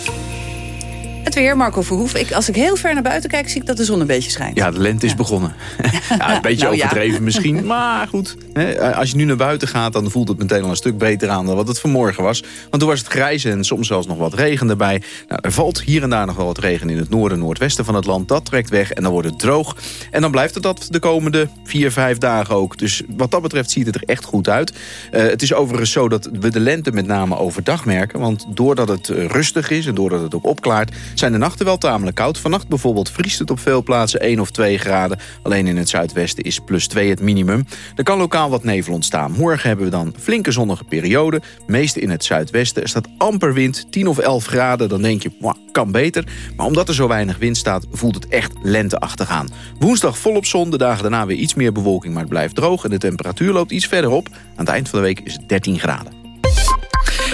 Het weer, Marco Verhoef. Ik, als ik heel ver naar buiten kijk, zie ik dat de zon een beetje schijnt. Ja, de lente is begonnen. ja, een beetje Nou ja. overdreven misschien, maar goed. Hè, Als je nu naar buiten gaat, dan voelt het meteen al een stuk beter aan... dan wat het vanmorgen was. Want toen was het grijs en soms zelfs nog wat regen erbij. Nou, er valt hier en daar nog wel wat regen in het noorden en noordwesten van het land. Dat trekt weg en dan wordt het droog. En dan blijft het dat de komende vier, vijf dagen ook. Dus wat dat betreft ziet het er echt goed uit. Eh, het is overigens zo dat we de lente met name overdag merken. Want doordat het eh, rustig is en doordat het ook opklaart... zijn de nachten wel tamelijk koud. Vannacht bijvoorbeeld vriest het op veel plaatsen 1 of 2 graden. Alleen in het zuidwesten is plus 2 het minimum. Er kan lokaal wat nevel ontstaan. Morgen hebben we dan flinke zonnige periode. Meeste in het zuidwesten. Er staat amper wind, 10 of 11 graden. Dan denk je, "Mwah, kan beter. Maar omdat er zo weinig wind staat, voelt het echt lenteachtig aan. Woensdag volop zon, de dagen daarna weer iets meer bewolking... maar het blijft droog en de temperatuur loopt iets verder op. Aan het eind van de week is het 13 graden.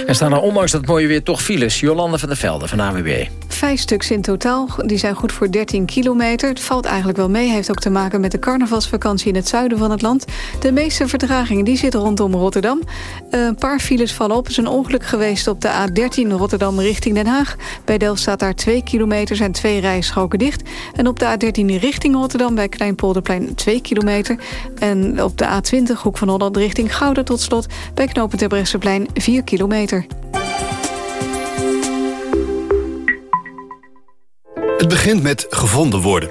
Er staan er ondanks dat mooie weer toch files. Jolande van der Velde van AWB. Vijf stuks in totaal. Die zijn goed voor 13 kilometer. Het valt eigenlijk wel mee. Heeft ook te maken met de carnavalsvakantie in het zuiden van het land. De meeste vertragingen die zitten rondom Rotterdam. Eh, Een paar files vallen op. Er is een ongeluk geweest op de A13 Rotterdam richting Den Haag. Bij Delft staat daar 2 kilometer zijn twee rijstroken dicht. En op de A13 richting Rotterdam bij Kleinpolderplein 2 kilometer. En op de A20 Hoek van Holland richting Gouda tot slot... bij knooppunt Terbrechtseplein 4 kilometer. Het begint met gevonden worden.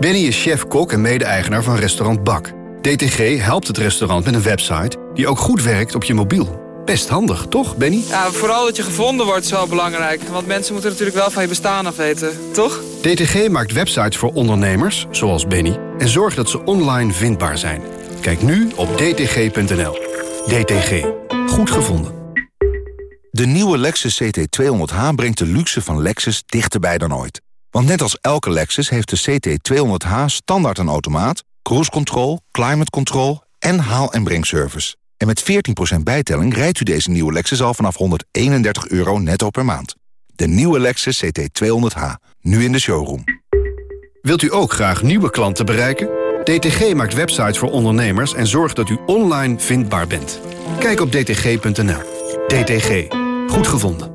Benny is chef-kok en mede-eigenaar van restaurant Bak. DTG helpt het restaurant met een website die ook goed werkt op je mobiel. Best handig, toch, Benny? Ja, vooral dat je gevonden wordt is wel belangrijk. Want mensen moeten natuurlijk wel van je bestaan af weten, toch? DTG maakt websites voor ondernemers, zoals Benny... en zorgt dat ze online vindbaar zijn. Kijk nu op dtg.nl. DTG. Goed gevonden. De nieuwe Lexus CT200H brengt de luxe van Lexus dichterbij dan ooit. Want net als elke Lexus heeft de CT200H standaard een automaat... cruise control, climate control en haal- en brengservice. En met 14% bijtelling rijdt u deze nieuwe Lexus al vanaf 131 euro netto per maand. De nieuwe Lexus CT200H, nu in de showroom. Wilt u ook graag nieuwe klanten bereiken? DTG maakt websites voor ondernemers en zorgt dat u online vindbaar bent. Kijk op dtg.nl. DTG. Goed gevonden.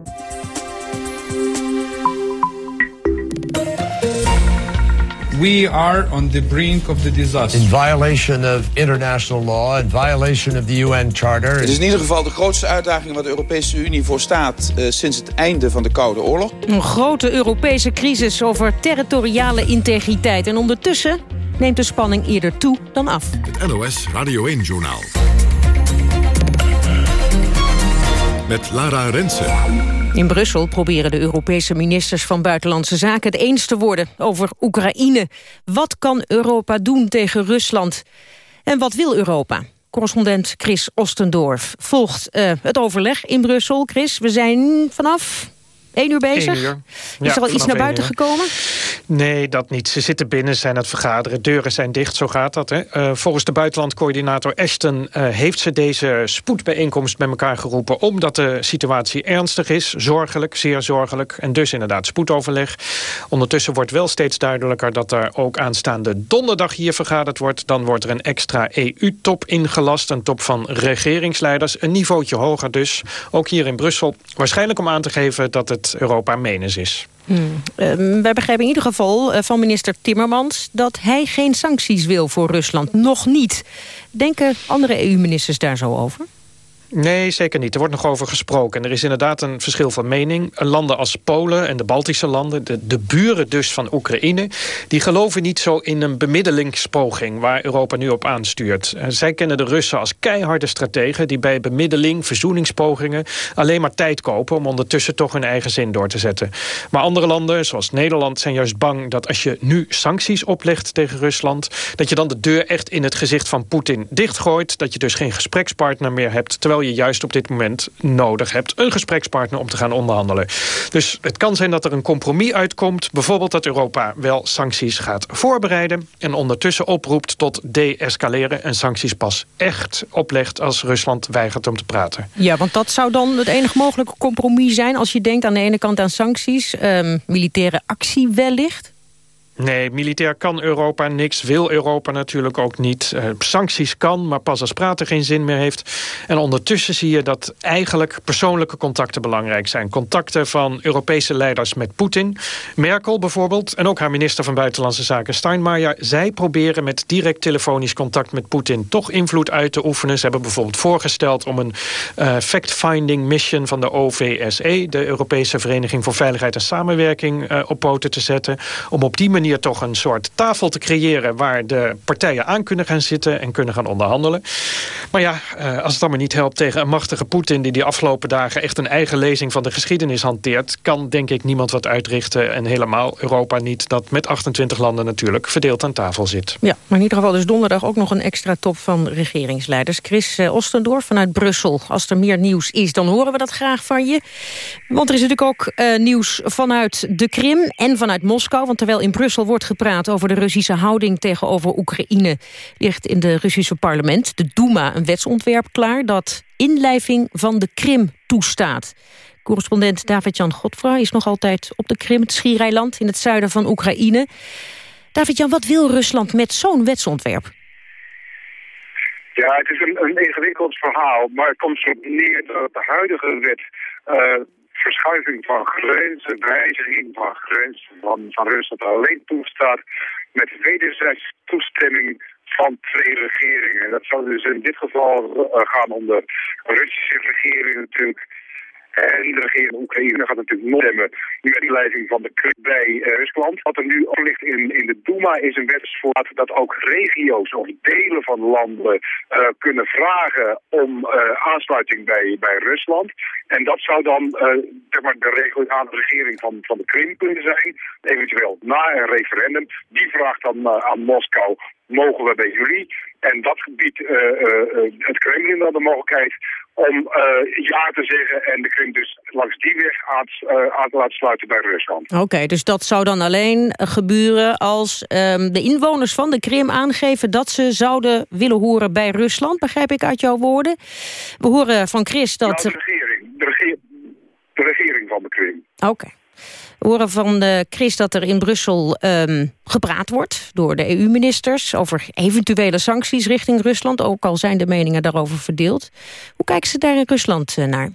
We are on the brink of the disaster. In violation of international law, in violation of the UN Charter. Het is in ieder geval de grootste uitdaging waar de Europese Unie voor staat... eh, sinds het einde van de Koude Oorlog. Een grote Europese crisis over territoriale integriteit. En ondertussen neemt de spanning eerder toe dan af. Het NOS Radio 1-journaal. Met Lara Rensen. In Brussel proberen de Europese ministers van Buitenlandse Zaken het eens te worden over Oekraïne. Wat kan Europa doen tegen Rusland? En wat wil Europa? Correspondent Chris Ostendorf volgt eh, het overleg in Brussel. Chris, we zijn vanaf Eén uur bezig? Eén uur. Is er al iets naar buiten gekomen? Nee, dat niet. Ze zitten binnen, zijn aan het vergaderen. Deuren zijn dicht, zo gaat dat. Hè. Uh, volgens de buitenlandcoördinator Ashton... Uh, heeft ze deze spoedbijeenkomst bij elkaar geroepen... omdat de situatie ernstig is, zorgelijk, zeer zorgelijk... en dus inderdaad spoedoverleg. Ondertussen wordt wel steeds duidelijker... dat er ook aanstaande donderdag hier vergaderd wordt. Dan wordt er een extra EU-top ingelast. Een top van regeringsleiders. Een niveautje hoger dus. Ook hier in Brussel. Waarschijnlijk om aan te geven dat het Europa menens is. Hmm. Uh, wij begrijpen in ieder geval uh, van minister Timmermans... dat hij geen sancties wil voor Rusland. Nog niet. Denken andere EU-ministers daar zo over? Nee, zeker niet. Er wordt nog over gesproken. En er is inderdaad een verschil van mening. Landen als Polen en de Baltische landen, de, de buren dus van Oekraïne... die geloven niet zo in een bemiddelingspoging waar Europa nu op aanstuurt. Zij kennen de Russen als keiharde strategen... die bij bemiddeling, verzoeningspogingen alleen maar tijd kopen... om ondertussen toch hun eigen zin door te zetten. Maar andere landen, zoals Nederland, zijn juist bang... dat als je nu sancties oplegt tegen Rusland... dat je dan de deur echt in het gezicht van Poetin dichtgooit... dat je dus geen gesprekspartner meer hebt... terwijl je juist op dit moment nodig hebt. Een gesprekspartner om te gaan onderhandelen. Dus het kan zijn dat er een compromis uitkomt. Bijvoorbeeld dat Europa wel sancties gaat voorbereiden... en ondertussen oproept tot de-escaleren... en sancties pas echt oplegt als Rusland weigert om te praten. Ja, want dat zou dan het enige mogelijke compromis zijn... als je denkt aan de ene kant aan sancties, um, militaire actie wellicht... Nee, militair kan Europa niks, wil Europa natuurlijk ook niet. Uh, sancties kan, maar pas als praten geen zin meer heeft. En ondertussen zie je dat eigenlijk persoonlijke contacten belangrijk zijn. Contacten van Europese leiders met Poetin. Merkel bijvoorbeeld, en ook haar minister van Buitenlandse Zaken Steinmeier. Zij proberen met direct telefonisch contact met Poetin toch invloed uit te oefenen. Ze hebben bijvoorbeeld voorgesteld om een uh, fact-finding mission van de OVSE... de Europese Vereniging voor Veiligheid en Samenwerking, uh, op poten te zetten. Om op die manier manier toch een soort tafel te creëren... waar de partijen aan kunnen gaan zitten en kunnen gaan onderhandelen. Maar ja, eh, als het allemaal niet helpt tegen een machtige Poetin... die die afgelopen dagen echt een eigen lezing van de geschiedenis hanteert... kan denk ik niemand wat uitrichten en helemaal Europa niet... dat met 28 landen natuurlijk verdeeld aan tafel zit. Ja, maar in ieder geval dus donderdag ook nog een extra top van regeringsleiders. Chris eh, Ostendorf vanuit Brussel. Als er meer nieuws is, dan horen we dat graag van je. Want er is natuurlijk ook uh, nieuws vanuit de Krim en vanuit Moskou. Want terwijl in Brussel wordt gepraat over de Russische houding tegenover Oekraïne. Ligt in de Russische parlement, de Duma, een wetsontwerp klaar... dat inlijving van de Krim toestaat. Correspondent David-Jan Godfra is nog altijd op de Krim, het schiereiland... in het zuiden van Oekraïne. David-Jan, wat wil Rusland met zo'n wetsontwerp? Ja, het is een, een, ingewikkeld verhaal, maar het komt erop neer dat de huidige wet uh, verschuiving van grenzen, wijziging van grenzen van, van Rusland alleen toestaat met wederzijds toestemming van twee regeringen. En dat zou dus in dit geval uh, gaan om de Russische regering natuurlijk en de regering in Oekraïne gaat natuurlijk nog stemmen met die leiding van de Krim bij uh, Rusland. Wat er nu ook ligt in, in de Duma is een wetsvoorraad dat ook regio's of delen van landen uh, kunnen vragen om aansluiting bij, bij Rusland. En dat zou dan zeg maar de regering van, van de Krim kunnen zijn. Eventueel na een referendum. Die vraagt dan aan Moskou mogen we bij jullie. En dat uh, het Kremlin dan de mogelijkheid om uh, ja te zeggen en de Krim dus langs die weg aan, aan te laten sluiten bij Rusland. Oké, okay, dus dat zou dan alleen gebeuren als um, de inwoners van de Krim aangeven dat ze zouden willen horen bij Rusland, begrijp ik uit jouw woorden. We horen van Chris dat... Nou, de regering, de, regeer, de regering van de Krim. Oké. Okay. We horen van Chris dat er in Brussel um, gepraat wordt door de EU-ministers... over eventuele sancties richting Rusland, ook al zijn de meningen daarover verdeeld. Hoe kijken ze daar in Rusland uh, naar?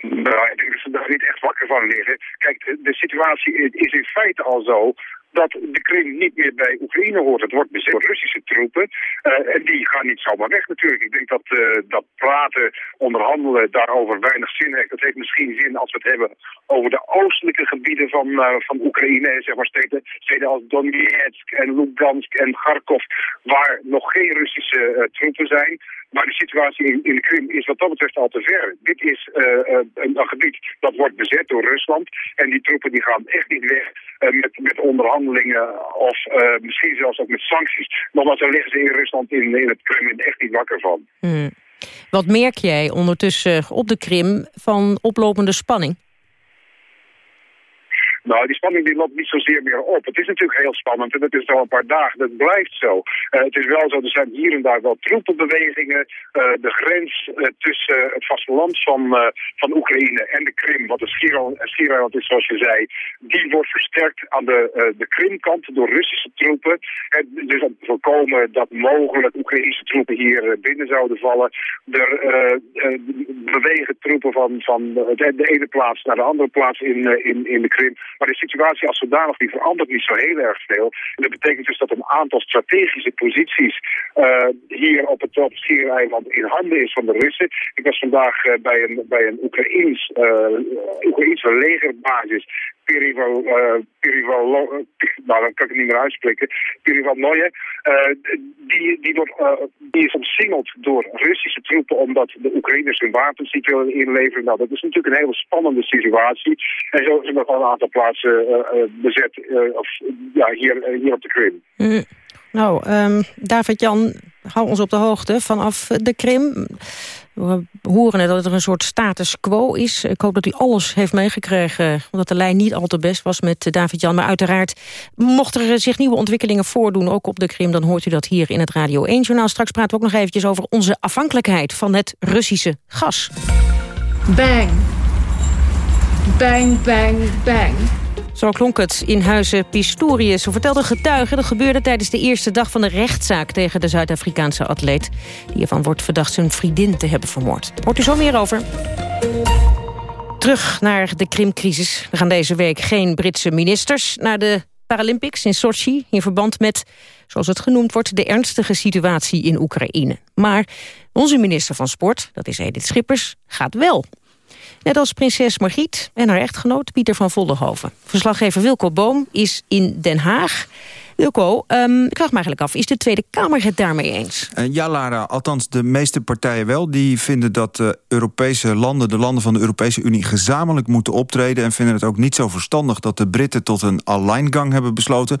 Nou, ik denk dat ze daar niet echt wakker van liggen. Kijk, de situatie is in feite al zo dat de Krim niet meer bij Oekraïne hoort. Het wordt bezet door Russische troepen. Uh, en die gaan niet zomaar weg natuurlijk. Ik denk dat, uh, dat praten, onderhandelen daarover weinig zin heeft. Dat heeft misschien zin als we het hebben over de oostelijke gebieden van, uh, van Oekraïne. Zeg maar steden, steden als Donetsk en Lugansk en Kharkov, waar nog geen Russische troepen zijn. Maar de situatie in, in de Krim is wat dat betreft al te ver. Dit is uh, een, een, gebied dat wordt bezet door Rusland. En die troepen die gaan echt niet weg uh, met, met onderhandelingen of misschien zelfs ook met sancties. Nogmaals, daar liggen ze in Rusland in, in het Krim echt niet wakker van. Hmm. Wat merk jij ondertussen op de Krim van oplopende spanning? Nou, die spanning die loopt niet zozeer meer op. Het is natuurlijk heel spannend en het is al een paar dagen. Dat blijft zo. het is wel zo, er zijn hier en daar wel troepenbewegingen. de grens tussen het vasteland van, van Oekraïne en de Krim, wat een schiereiland is zoals je zei, die wordt versterkt aan de, de Krimkant door Russische troepen. En dus om te voorkomen dat mogelijk Oekraïnse troepen hier binnen zouden vallen. Er bewegen troepen van, van de, de, ene plaats naar de andere plaats in, in, in de Krim. Maar de situatie als zodanig verandert niet zo heel erg veel. En dat betekent dus dat een aantal strategische posities uh, hier op het, Schiereiland in handen is van de Russen. Ik was vandaag uh, bij een, bij een Oekraïns, uh, Oekraïnse legerbasis Perival, uh, Perival, nou dan kan ik het niet meer uitspreken, Noye, uh, die, die, wordt, die is omsingeld door Russische troepen omdat de Oekraïners hun wapens niet willen inleveren. Nou, dat is natuurlijk een hele spannende situatie. En zo zijn er al een aantal plaatsen bezet, of, ja, hier, hier op de Krim. Nou, um, David-Jan, hou ons op de hoogte vanaf de Krim. We horen dat er een soort status quo is. Ik hoop dat u alles heeft meegekregen, omdat de lijn niet al te best was met David-Jan. Maar uiteraard, mochten er zich nieuwe ontwikkelingen voordoen, ook op de Krim... dan hoort u dat hier in het Radio 1-journaal. Straks praten we ook nog eventjes over onze afhankelijkheid van het Russische gas. Bang. Bang, bang, bang. Zo klonk het in huizen Pistorius. Zo vertelde getuigen dat gebeurde tijdens de eerste dag van de rechtszaak... tegen de Zuid-Afrikaanse atleet... die ervan wordt verdacht zijn vriendin te hebben vermoord. Hoort u zo meer over. Terug naar de Krimcrisis. We gaan deze week geen Britse ministers naar de Paralympics in Sochi... in verband met, zoals het genoemd wordt, de ernstige situatie in Oekraïne. Maar onze minister van Sport, dat is Edith Schippers, gaat wel Net als prinses Margriet en haar echtgenoot Pieter van Vollenhoven. Verslaggever Wilco Boom is in Den Haag. Wilco, um, ik vraag me eigenlijk af, is de Tweede Kamer het daarmee eens? Uh, ja, Lara, althans de meeste partijen wel. Die vinden dat de Europese landen, de landen van de Europese Unie... gezamenlijk moeten optreden en vinden het ook niet zo verstandig... dat de Britten tot een alleingang hebben besloten.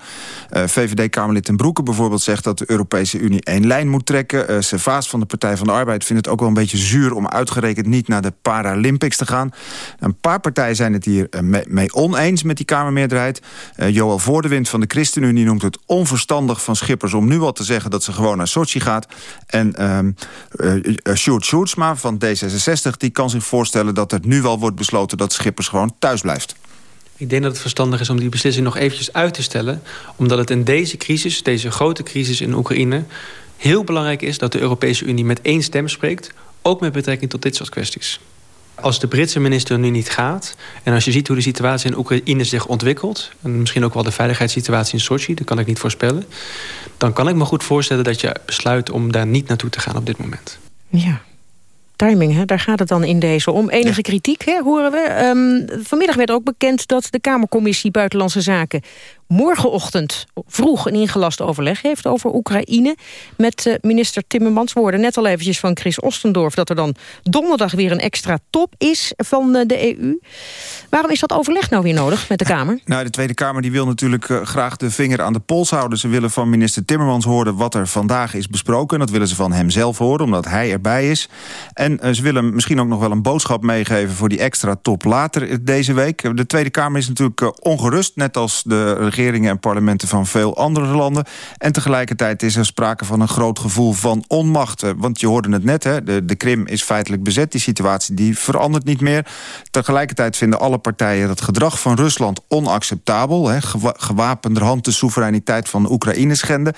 Eh, VVD-Kamerlid ten Broeke bijvoorbeeld zegt dat de Europese Unie één lijn moet trekken. Uh, Servaas van de Partij van de Arbeid vindt het ook wel een beetje zuur... om uitgerekend niet naar de Paralympics te gaan. Een paar partijen zijn het hier mee, mee oneens met die Kamermeerderheid. Joël Voordewind van de ChristenUnie noemt het het onverstandig van Schippers... om nu al te zeggen dat ze gewoon naar Sochi gaat. En um, uh, van D66 die kan zich voorstellen... dat er nu wel wordt besloten dat Schippers gewoon thuis blijft. Ik denk dat het verstandig is om die beslissing nog eventjes uit te stellen. Omdat het in deze crisis, deze grote crisis in Oekraïne... heel belangrijk is dat de Europese Unie met één stem spreekt... ook met betrekking tot dit soort kwesties. Als de Britse minister nu niet gaat... en als je ziet hoe de situatie in Oekraïne zich ontwikkelt... en misschien ook wel de veiligheidssituatie in Sochi... dat kan ik niet voorspellen... dan kan ik me goed voorstellen dat je besluit om daar niet naartoe te gaan op dit moment. Ja, timing, hè? daar gaat het dan in deze om. Enige kritiek, hè, horen we. Um, vanmiddag werd ook bekend dat de Kamercommissie Buitenlandse Zaken morgenochtend vroeg een ingelast overleg heeft over Oekraïne met uh, minister Timmermans. We hoorden net al eventjes van Chris Ostendorf dat er dan donderdag weer een extra top is van uh, de EU. Waarom is dat overleg nou weer nodig met de Kamer? Nou, de Tweede Kamer die wil natuurlijk uh, graag de vinger aan de pols houden. Ze willen van minister Timmermans horen wat er vandaag is besproken. Dat willen ze van hem zelf horen, omdat hij erbij is. En ze willen misschien ook nog wel een boodschap meegeven voor die extra top later deze week. De Tweede Kamer is natuurlijk ongerust, net als de regering regeringen en parlementen van veel andere landen. En tegelijkertijd is er sprake van een groot gevoel van onmacht. Want je hoorde het net, hè, de, de Krim is feitelijk bezet. Die situatie die verandert niet meer. Tegelijkertijd vinden alle partijen het gedrag van Rusland onacceptabel. Hè, gewapenderhand de soevereiniteit van Oekraïne schenden.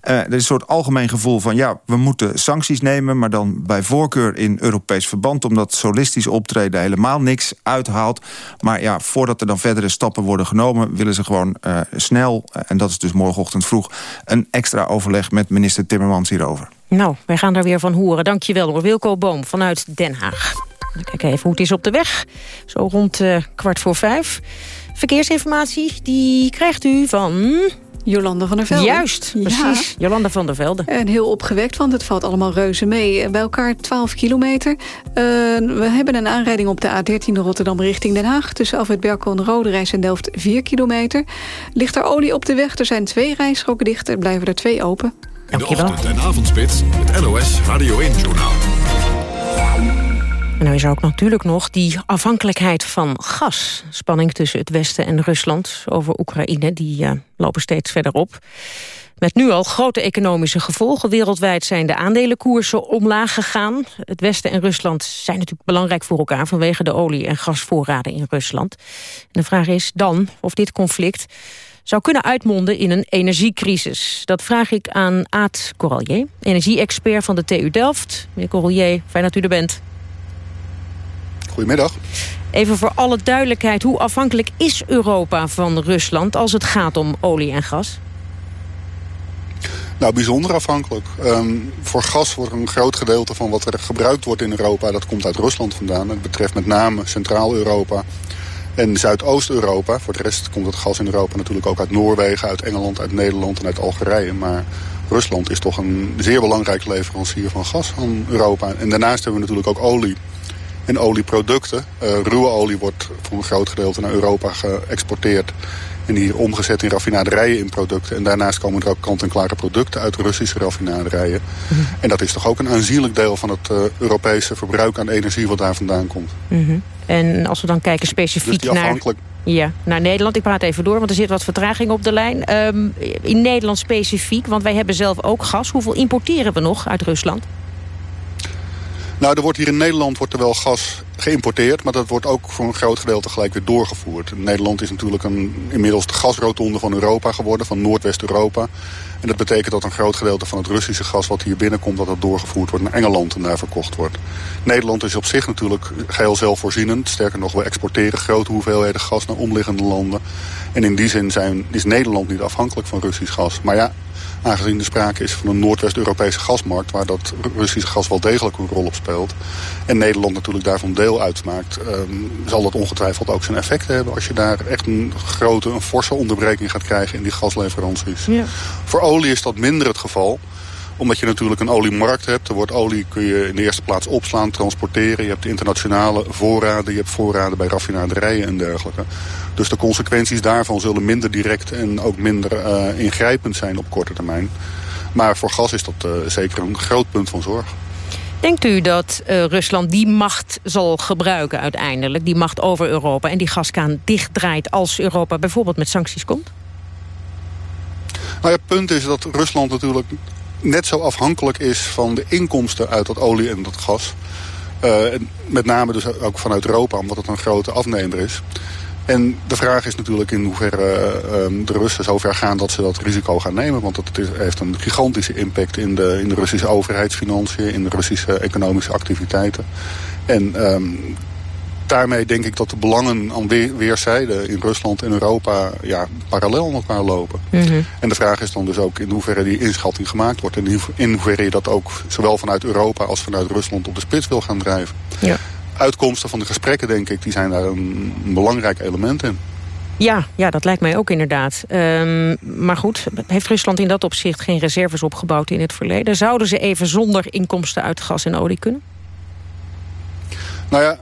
Er is een soort algemeen gevoel van... ja, we moeten sancties nemen, maar dan bij voorkeur in Europees verband... omdat solistisch optreden helemaal niks uithaalt. Maar ja, voordat er dan verdere stappen worden genomen... willen ze gewoon uh, snel, eh, en dat is dus morgenochtend vroeg... een extra overleg met minister Timmermans hierover. Nou, wij gaan daar weer van horen. Dankjewel hoor, Wilco Boom vanuit Den Haag. Kijk even hoe het is op de weg. Zo rond uh, kwart voor vijf. Verkeersinformatie, die krijgt u van... Jolanda van der Velde. Juist, precies. Jolanda van der Velde. En heel opgewekt, want het valt allemaal reuze mee. Bij elkaar 12 kilometer. Uh, we hebben een aanrijding op de A13 Rotterdam richting Den Haag. Tussen Alfred Berkel en Roderijs en Delft 4 kilometer. Ligt er olie op de weg? Er zijn twee rijstroken dicht. Er blijven er twee open. In de ochtend- en avondspits, het NOS Radio 1-journaal. En nou is er ook natuurlijk nog die afhankelijkheid van gas. Spanning tussen het Westen en Rusland over Oekraïne... die uh, lopen steeds verder op. Met nu al grote economische gevolgen. Wereldwijd zijn de aandelenkoersen omlaag gegaan. Het Westen en Rusland zijn natuurlijk belangrijk voor elkaar... vanwege de olie- en gasvoorraden in Rusland. En de vraag is dan of dit conflict zou kunnen uitmonden in een energiecrisis. Dat vraag ik aan Aad Corallier, energie-expert van de TU Delft. Meneer Corallier, fijn dat u er bent. Goedemiddag. Even voor alle duidelijkheid, hoe afhankelijk is Europa van Rusland... als het gaat om olie en gas? Nou, bijzonder afhankelijk. Um, voor gas wordt een groot gedeelte van wat er gebruikt wordt in Europa... dat komt uit Rusland vandaan. Het betreft met name Centraal-Europa en Zuidoost-Europa. Voor de rest komt het gas in Europa natuurlijk ook uit Noorwegen... uit Engeland, uit Nederland en uit Algerije. Maar Rusland is toch een zeer belangrijke leverancier van gas aan Europa. En daarnaast hebben we natuurlijk ook olie en olieproducten. Uh, ruwe olie wordt voor een groot gedeelte naar Europa geëxporteerd. En hier omgezet in raffinaderijen in producten. En daarnaast komen er ook kant-en-klare producten uit Russische raffinaderijen. Mhm. En dat is toch ook een aanzienlijk deel van het uh, Europese verbruik aan energie wat daar vandaan komt. Mm -hmm. En als we dan kijken specifiek dus naar, ja, naar Nederland. Ik praat even door, want er zit wat vertraging op de lijn. Um, in Nederland specifiek, want wij hebben zelf ook gas. Hoeveel importeren we nog uit Rusland? Nou, er wordt hier in Nederland wordt er wel gas geïmporteerd... maar dat wordt ook voor een groot gedeelte gelijk weer doorgevoerd. Nederland is natuurlijk een, inmiddels de gasrotonde van Europa geworden... van Noordwest-Europa. En dat betekent dat een groot gedeelte van het Russische gas... wat hier binnenkomt, dat dat doorgevoerd wordt naar Engeland en daar verkocht wordt. Nederland is op zich natuurlijk geheel zelfvoorzienend. Sterker nog, we exporteren grote hoeveelheden gas naar omliggende landen. En in die zin zijn, is Nederland niet afhankelijk van Russisch gas. Maar ja, Aangezien er sprake is van een Noordwest-Europese gasmarkt... waar dat Russische gas wel degelijk een rol op speelt... en Nederland natuurlijk daarvan deel uitmaakt... Um, zal dat ongetwijfeld ook zijn effect hebben... als je daar echt een grote, een forse onderbreking gaat krijgen in die gasleveranties. Ja. Voor olie is dat minder het geval omdat je natuurlijk een oliemarkt hebt. Er wordt olie kun je in de eerste plaats opslaan, transporteren. Je hebt internationale voorraden, je hebt voorraden bij raffinaderijen en dergelijke. Dus de consequenties daarvan zullen minder direct en ook minder uh, ingrijpend zijn op korte termijn. Maar voor gas is dat uh, zeker een groot punt van zorg. Denkt u dat uh, Rusland die macht zal gebruiken uiteindelijk, die macht over Europa... en die gaskaan dichtdraait als Europa bijvoorbeeld met sancties komt? Nou ja, het punt is dat Rusland natuurlijk net zo afhankelijk is van de inkomsten uit dat olie en dat gas. Uh, met name dus ook vanuit Europa, omdat het een grote afnemer is. En de vraag is natuurlijk in hoeverre uh, de Russen zover gaan dat ze dat risico gaan nemen. Want dat is, heeft een gigantische impact in de, in de Russische overheidsfinanciën, in de Russische economische activiteiten. En um, daarmee denk ik dat de belangen aan weer, weerszijden in Rusland en Europa ja, parallel aan elkaar lopen. Mm -hmm. En de vraag is dan dus ook in hoeverre die inschatting gemaakt wordt. En in hoeverre je dat ook zowel vanuit Europa als vanuit Rusland op de spits wil gaan drijven. Ja. Uitkomsten van de gesprekken, denk ik, die zijn daar een, een belangrijk element in. Ja, ja, dat lijkt mij ook inderdaad. Um, maar goed, heeft Rusland in dat opzicht geen reserves opgebouwd in het verleden? Zouden ze even zonder inkomsten uit gas en olie kunnen? Nou ja,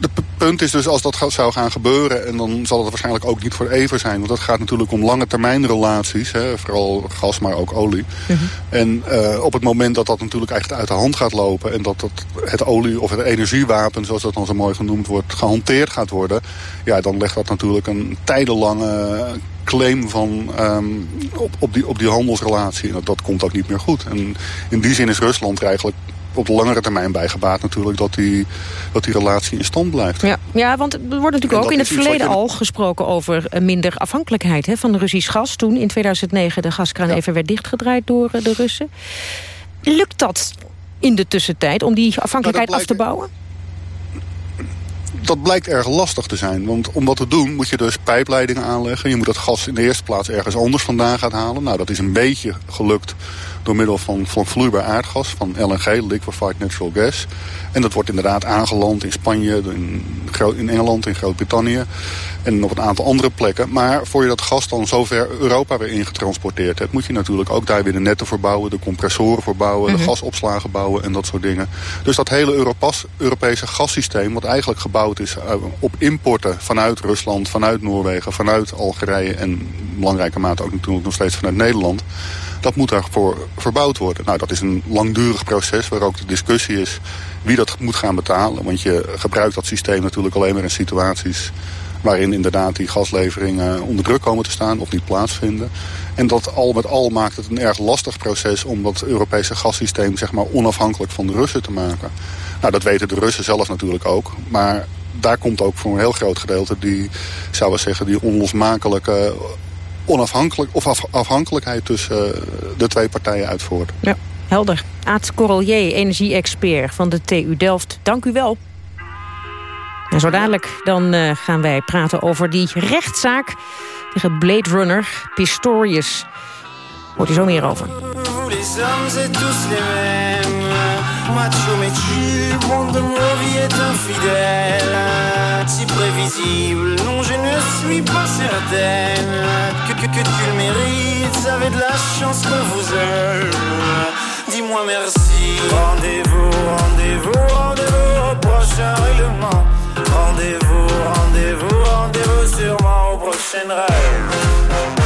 het punt is dus als dat zou gaan gebeuren... en dan zal het waarschijnlijk ook niet voor even zijn. Want dat gaat natuurlijk om lange termijn relaties. Hè, vooral gas, maar ook olie. -hmm. En uh, op het moment dat dat natuurlijk echt uit de hand gaat lopen... en dat, dat het olie of het energiewapen, zoals dat dan zo mooi genoemd wordt... gehanteerd gaat worden... ja, dan legt dat natuurlijk een tijdenlange claim van, um, op, op, die, op die handelsrelatie. En dat, dat komt ook niet meer goed. En in die zin is Rusland er eigenlijk op de langere termijn bijgebaat natuurlijk dat die, dat die relatie in stand blijft. Ja, ja want er wordt natuurlijk ook in het verleden al gesproken over minder afhankelijkheid hè, van Russisch gas. Toen in 2009 de gaskraan ja. even werd dichtgedraaid door de Russen. Lukt dat in de tussentijd om die afhankelijkheid nou, af te bouwen? dat blijkt erg lastig te zijn. Want om dat te doen moet je dus pijpleidingen aanleggen. Je moet dat gas in de eerste plaats ergens anders vandaan gaan halen. Nou, dat is een beetje gelukt door middel van, vloeibaar aardgas, van LNG, Liquefied Natural Gas. En dat wordt inderdaad aangeland in Spanje, in, in Engeland, in Groot-Brittannië en op een aantal andere plekken. Maar voor je dat gas dan zover Europa weer ingetransporteerd hebt... moet je natuurlijk ook daar weer de netten voor bouwen, de compressoren voor bouwen... Mhm. de gasopslagen bouwen en dat soort dingen. Dus dat hele Europas, Europese gassysteem, wat eigenlijk gebouwd is uh, op importen... vanuit Rusland, vanuit Noorwegen, vanuit Algerije... en in belangrijke mate ook natuurlijk nog steeds vanuit Nederland dat moet daarvoor verbouwd worden. Nou, dat is een langdurig proces waar ook de discussie is wie dat moet gaan betalen. Want je gebruikt dat systeem natuurlijk alleen maar in situaties waarin inderdaad die gasleveringen onder druk komen te staan of niet plaatsvinden. En dat al met al maakt het een erg lastig proces om dat Europese gassysteem zeg maar, onafhankelijk van de Russen te maken. Nou, dat weten de Russen zelf natuurlijk ook. Maar daar komt ook voor een heel groot gedeelte die, zou we zeggen, die onlosmakelijke onafhankelijk, of afhankelijkheid tussen eh, de twee partijen uitvoert. Ja, helder. Aad Correlier, energie-expert van de TU Delft. Dank u wel. En zo dadelijk dan uh, gaan wij praten over die rechtszaak tegen Blade Runner Pistorius. Hoort u zo meer over. Macho mais de ma vie est infidèle. Si prévisible, non je ne suis pas certaine Que, que, que tu le mérites, avez de la chance qu'on vous aime Dis-moi merci. Rendez-vous, rendez-vous, rendez-vous au prochain règlement Rendez-vous, rendez-vous, rendez-vous sûrement au prochain rêve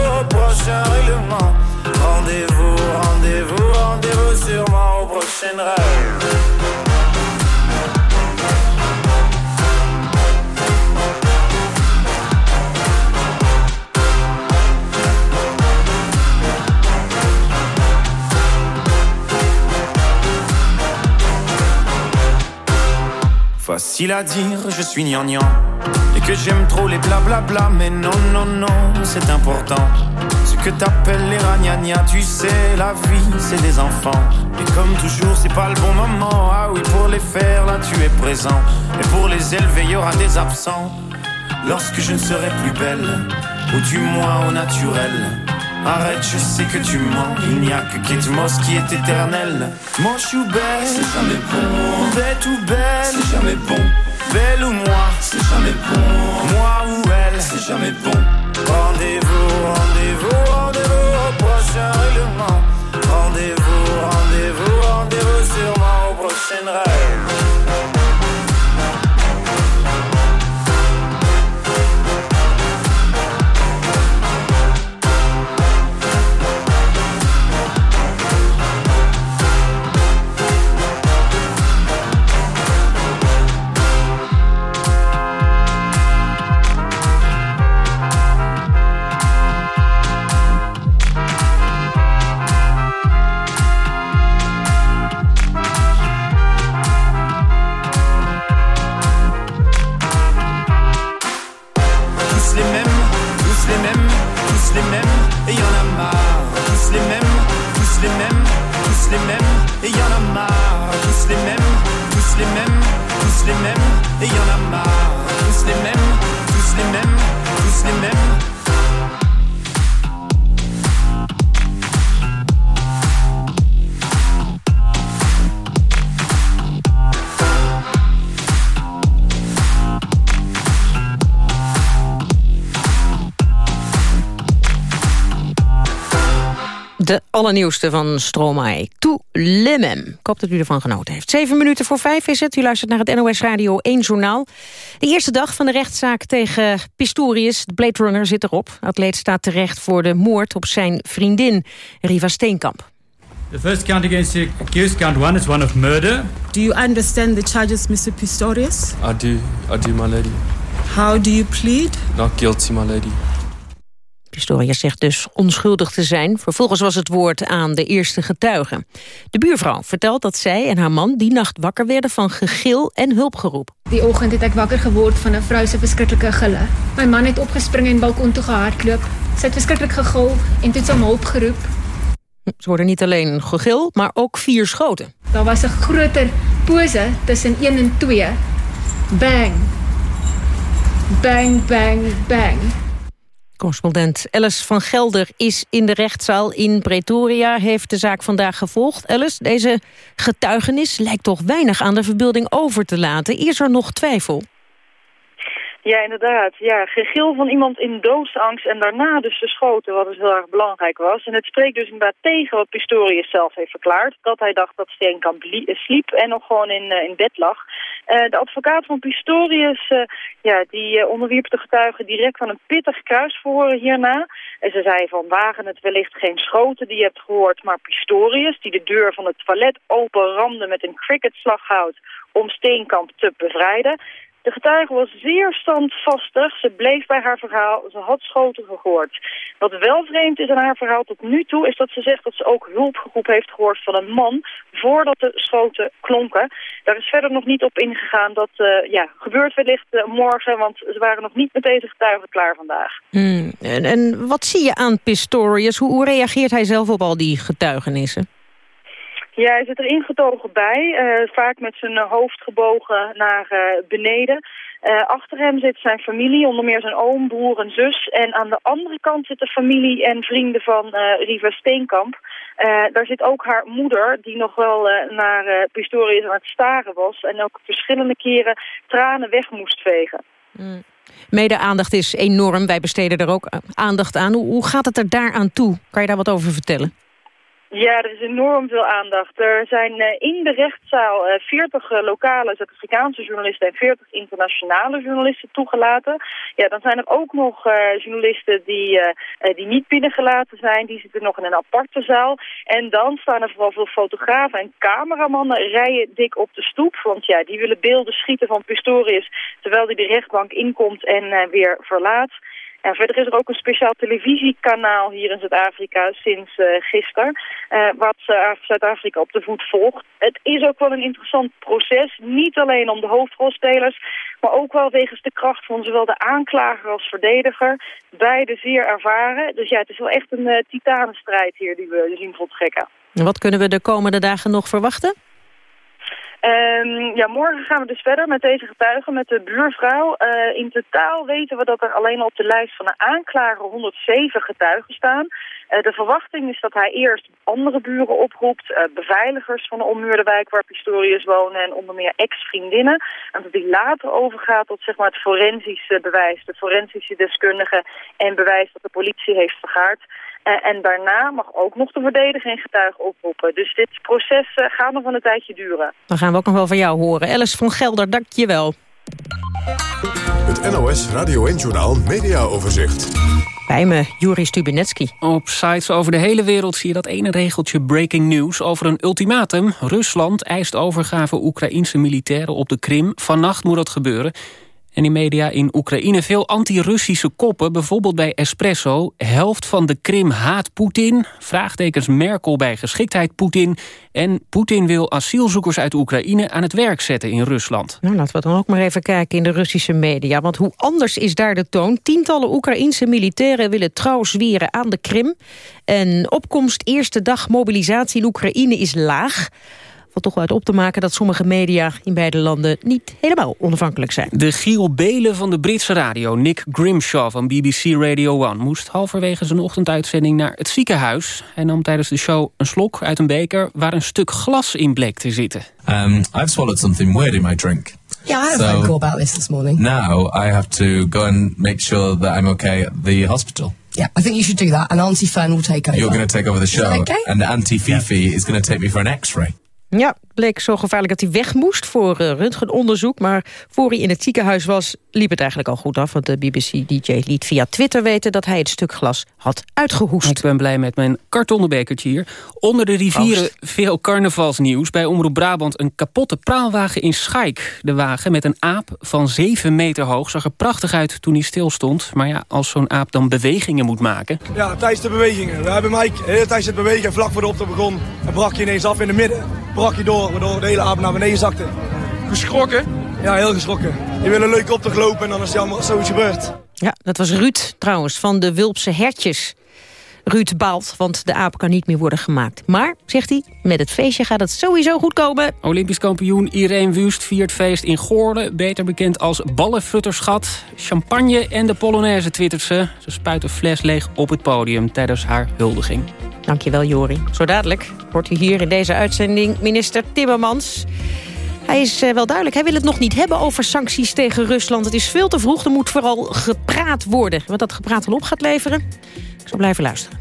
au prochain règlement. Rendez-vous, rendez-vous, rendez-vous sûrement au prochain rêve. Facile à dire, je suis gnangnan Et que j'aime trop les blablabla Mais non, non, non, c'est important que t'appelles les ragnagnas Tu sais, la vie, c'est des enfants Et comme toujours, c'est pas le bon moment Ah oui, pour les faire, là, tu es présent Et pour les élever, y aura des absents Lorsque je ne serai plus belle Ou du moins au naturel Arrête, je sais que tu mens. Il n'y a que Kate Moss qui est éternel. Moche ou belle, c'est jamais bon. Bête ou belle, c'est jamais bon. Belle ou moi, c'est jamais bon. Moi ou elle, c'est jamais bon. Rendez-vous, rendez-vous, rendez-vous au prochain règlement. Rendez-vous, rendez-vous, rendez-vous sûrement au prochain rêve. Allernieuwste van Stromae. To Lemem. Ik hoop dat u ervan genoten heeft. Zeven minuten voor vijf is het. U luistert naar het NOS Radio 1 Journaal. De eerste dag van de rechtszaak tegen Pistorius, de Blade Runner, zit erop. De atleet staat terecht voor de moord op zijn vriendin, Riva Steenkamp. The first count against the accused, count one, is one of murder. Do you understand the charges, Mr. Pistorius? I do, I do, my lady. How do you plead? Not guilty, my lady. Pistorius zegt dus onschuldig te zijn. Vervolgens was het woord aan de eerste getuige. De buurvrouw vertelt dat zij en haar man die nacht wakker werden van gegil en hulpgeroep. Die oggend het ek wakker geword van 'n vrou se verskriklike gille. My man het opgespring en balkon toe gehardloop. Sy het verskriklik gegil en toe het sy om hulp geroep. Ze worden niet alleen gegil, maar ook vier schoten. Daar was 'n groter pose tussen 1 en 2. Bang. Bang, bang, bang. Correspondent Alice van Gelder is in de rechtszaal in Pretoria. Heeft de zaak vandaag gevolgd. Alice, deze getuigenis lijkt toch weinig aan de verbeelding over te laten. Is er nog twijfel? Ja, inderdaad. Ja, gegil van iemand in doodsangst en daarna dus geschoten, wat dus heel erg belangrijk was. En het spreekt dus inderdaad tegen wat Pistorius zelf heeft verklaard. Dat hij dacht dat Steenkamp sliep en nog gewoon in, uh, in bed lag. Uh, de advocaat van Pistorius, ja, die onderwierp de getuigen direct van een pittig kruisverhoor hierna. En ze zei van, wagen het wellicht geen schoten die je hebt gehoord, maar Pistorius, die de deur van het toilet openramde met een cricketslaghout om Steenkamp te bevrijden. De getuige was zeer standvastig. Ze bleef bij haar verhaal. Ze had schoten gehoord. Wat wel vreemd is aan haar verhaal tot nu toe... is dat ze zegt dat ze ook hulpgeroep heeft gehoord van een man... voordat de schoten klonken. Daar is verder nog niet op ingegaan. Dat uh, ja, gebeurt wellicht uh, morgen... want ze waren nog niet met deze getuigen klaar vandaag. Hmm. En, en, wat zie je aan Pistorius? Hoe reageert hij zelf op al die getuigenissen? Ja, hij zit er ingetogen bij, uh, vaak met zijn hoofd gebogen naar uh, beneden. Achter hem zit zijn familie, onder meer zijn oom, broer en zus. En aan de andere kant zit de familie en vrienden van Riva Steenkamp. daar zit ook haar moeder, die nog wel naar Pistorius aan het staren was... en ook verschillende keren tranen weg moest vegen. Mm. Mede-aandacht is enorm, wij besteden er ook aandacht aan. Hoe gaat het er daaraan toe? Kan je daar wat over vertellen? Ja, er is enorm veel aandacht. Er zijn uh, in de rechtszaal uh, 40 uh, lokale Zuid-Afrikaanse journalisten en 40 internationale journalisten toegelaten. Ja, dan zijn er ook nog journalisten die, die niet binnengelaten zijn. Die zitten nog in een aparte zaal. En dan staan er vooral veel fotografen en cameramannen rijen dik op de stoep. Want ja, die willen beelden schieten van Pistorius terwijl hij de rechtbank inkomt en weer verlaat. Verder is er ook een speciaal televisiekanaal hier in Zuid-Afrika sinds uh, gisteren, uh, wat uh, Zuid-Afrika op de voet volgt. Het is ook wel een interessant proces, niet alleen om de hoofdrolspelers, maar ook wel wegens de kracht van zowel de aanklager als verdediger. Beide zeer ervaren. Dus ja, het is wel echt een titanenstrijd hier die we zien voltrekken. Wat kunnen we de komende dagen nog verwachten? Um, ja, morgen gaan we dus verder met deze getuigen, met de buurvrouw. Uh, in totaal weten we dat er alleen op de lijst van de aanklager 107 getuigen staan. Uh, de verwachting is dat hij eerst andere buren oproept, uh, beveiligers van de ommuurde wijk waar Pistorius wonen en onder meer ex-vriendinnen. En dat hij later overgaat tot zeg maar, het forensische bewijs, de forensische deskundige en bewijs dat de politie heeft vergaard. Uh, en daarna mag ook nog de verdediger een getuige oproepen. Dus dit proces uh, gaat nog wel een tijdje duren. Dan gaan we ook nog wel van jou horen. Alice van Gelder, dank je wel. Het NOS Radio 1-journaal Media Overzicht. Bij me, Juri Stubinetski. Op sites over de hele wereld zie je dat ene regeltje breaking news over een ultimatum. Rusland eist overgave Oekraïense militairen op de Krim. Vannacht moet dat gebeuren. En in media in Oekraïne veel anti-Russische koppen. Bijvoorbeeld bij Espresso. Helft van de Krim haat Poetin. Vraagtekens Merkel bij geschiktheid Poetin. En Poetin wil asielzoekers uit Oekraïne aan het werk zetten in Rusland. Nou, laten we dan ook maar even kijken in de Russische media. Want hoe anders is daar de toon? Tientallen Oekraïense militairen willen trouw zwieren aan de Krim. En opkomst eerste dag mobilisatie in Oekraïne is laag valt toch uit op te maken dat sommige media in beide landen niet helemaal onafhankelijk zijn. De Giel Belen van de Britse radio, Nick Grimshaw van BBC Radio 1... moest halverwege zijn ochtenduitzending naar het ziekenhuis. Hij nam tijdens de show een slok uit een beker waar een stuk glas in bleek te zitten. Um, I've swallowed something weird in my drink. Yeah, I had a phone call about this this morning. Now I have to go and make sure that I'm okay at the hospital. Yeah, I think you should do that, and Auntie Fern will take over. You're going to take over the show, okay? and Auntie Fifi is going to take me for an X-ray. Ja, bleek zo gevaarlijk dat hij weg moest voor uh, röntgenonderzoek. Maar voor hij in het ziekenhuis was, liep het eigenlijk al goed af. Want de BBC-dj liet via Twitter weten dat hij het stuk glas had uitgehoest. Ik ben blij met mijn kartonnen bekertje hier. Onder de rivieren veel carnavalsnieuws. Bij Omroep Brabant een kapotte praalwagen in Schaik. De wagen met een aap van 7 meter hoog zag er prachtig uit toen hij stilstond. Maar ja, als zo'n aap dan bewegingen moet maken... Ja, tijdens de bewegingen. We hebben Mike de hele tijd zitten bewegen. Vlak voor de optocht begon, en brak je ineens af in de midden. Brak je door, waardoor de hele aap naar beneden zakte. Geschrokken? Ja, heel geschrokken. Je wil een leuke optocht lopen en dan is het jammer als zoiets gebeurt. Ja, dat was Ruud trouwens, van de Wulpse Hertjes. Ruud baalt, want de aap kan niet meer worden gemaakt. Maar, zegt hij, met het feestje gaat het sowieso goed komen. Olympisch kampioen Irene Wust viert feest in Goorlen... beter bekend als ballenfutterschat. Champagne en de Polonaise twittert ze. Ze spuit een fles leeg op het podium tijdens haar huldiging. Dankjewel, Jori. Zo dadelijk hoort u hier in deze uitzending minister Timmermans... Hij is eh, wel duidelijk. Hij wil het nog niet hebben over sancties tegen Rusland. Het is veel te vroeg. Er moet vooral gepraat worden. Wat dat gepraat wel op gaat leveren, ik zal blijven luisteren.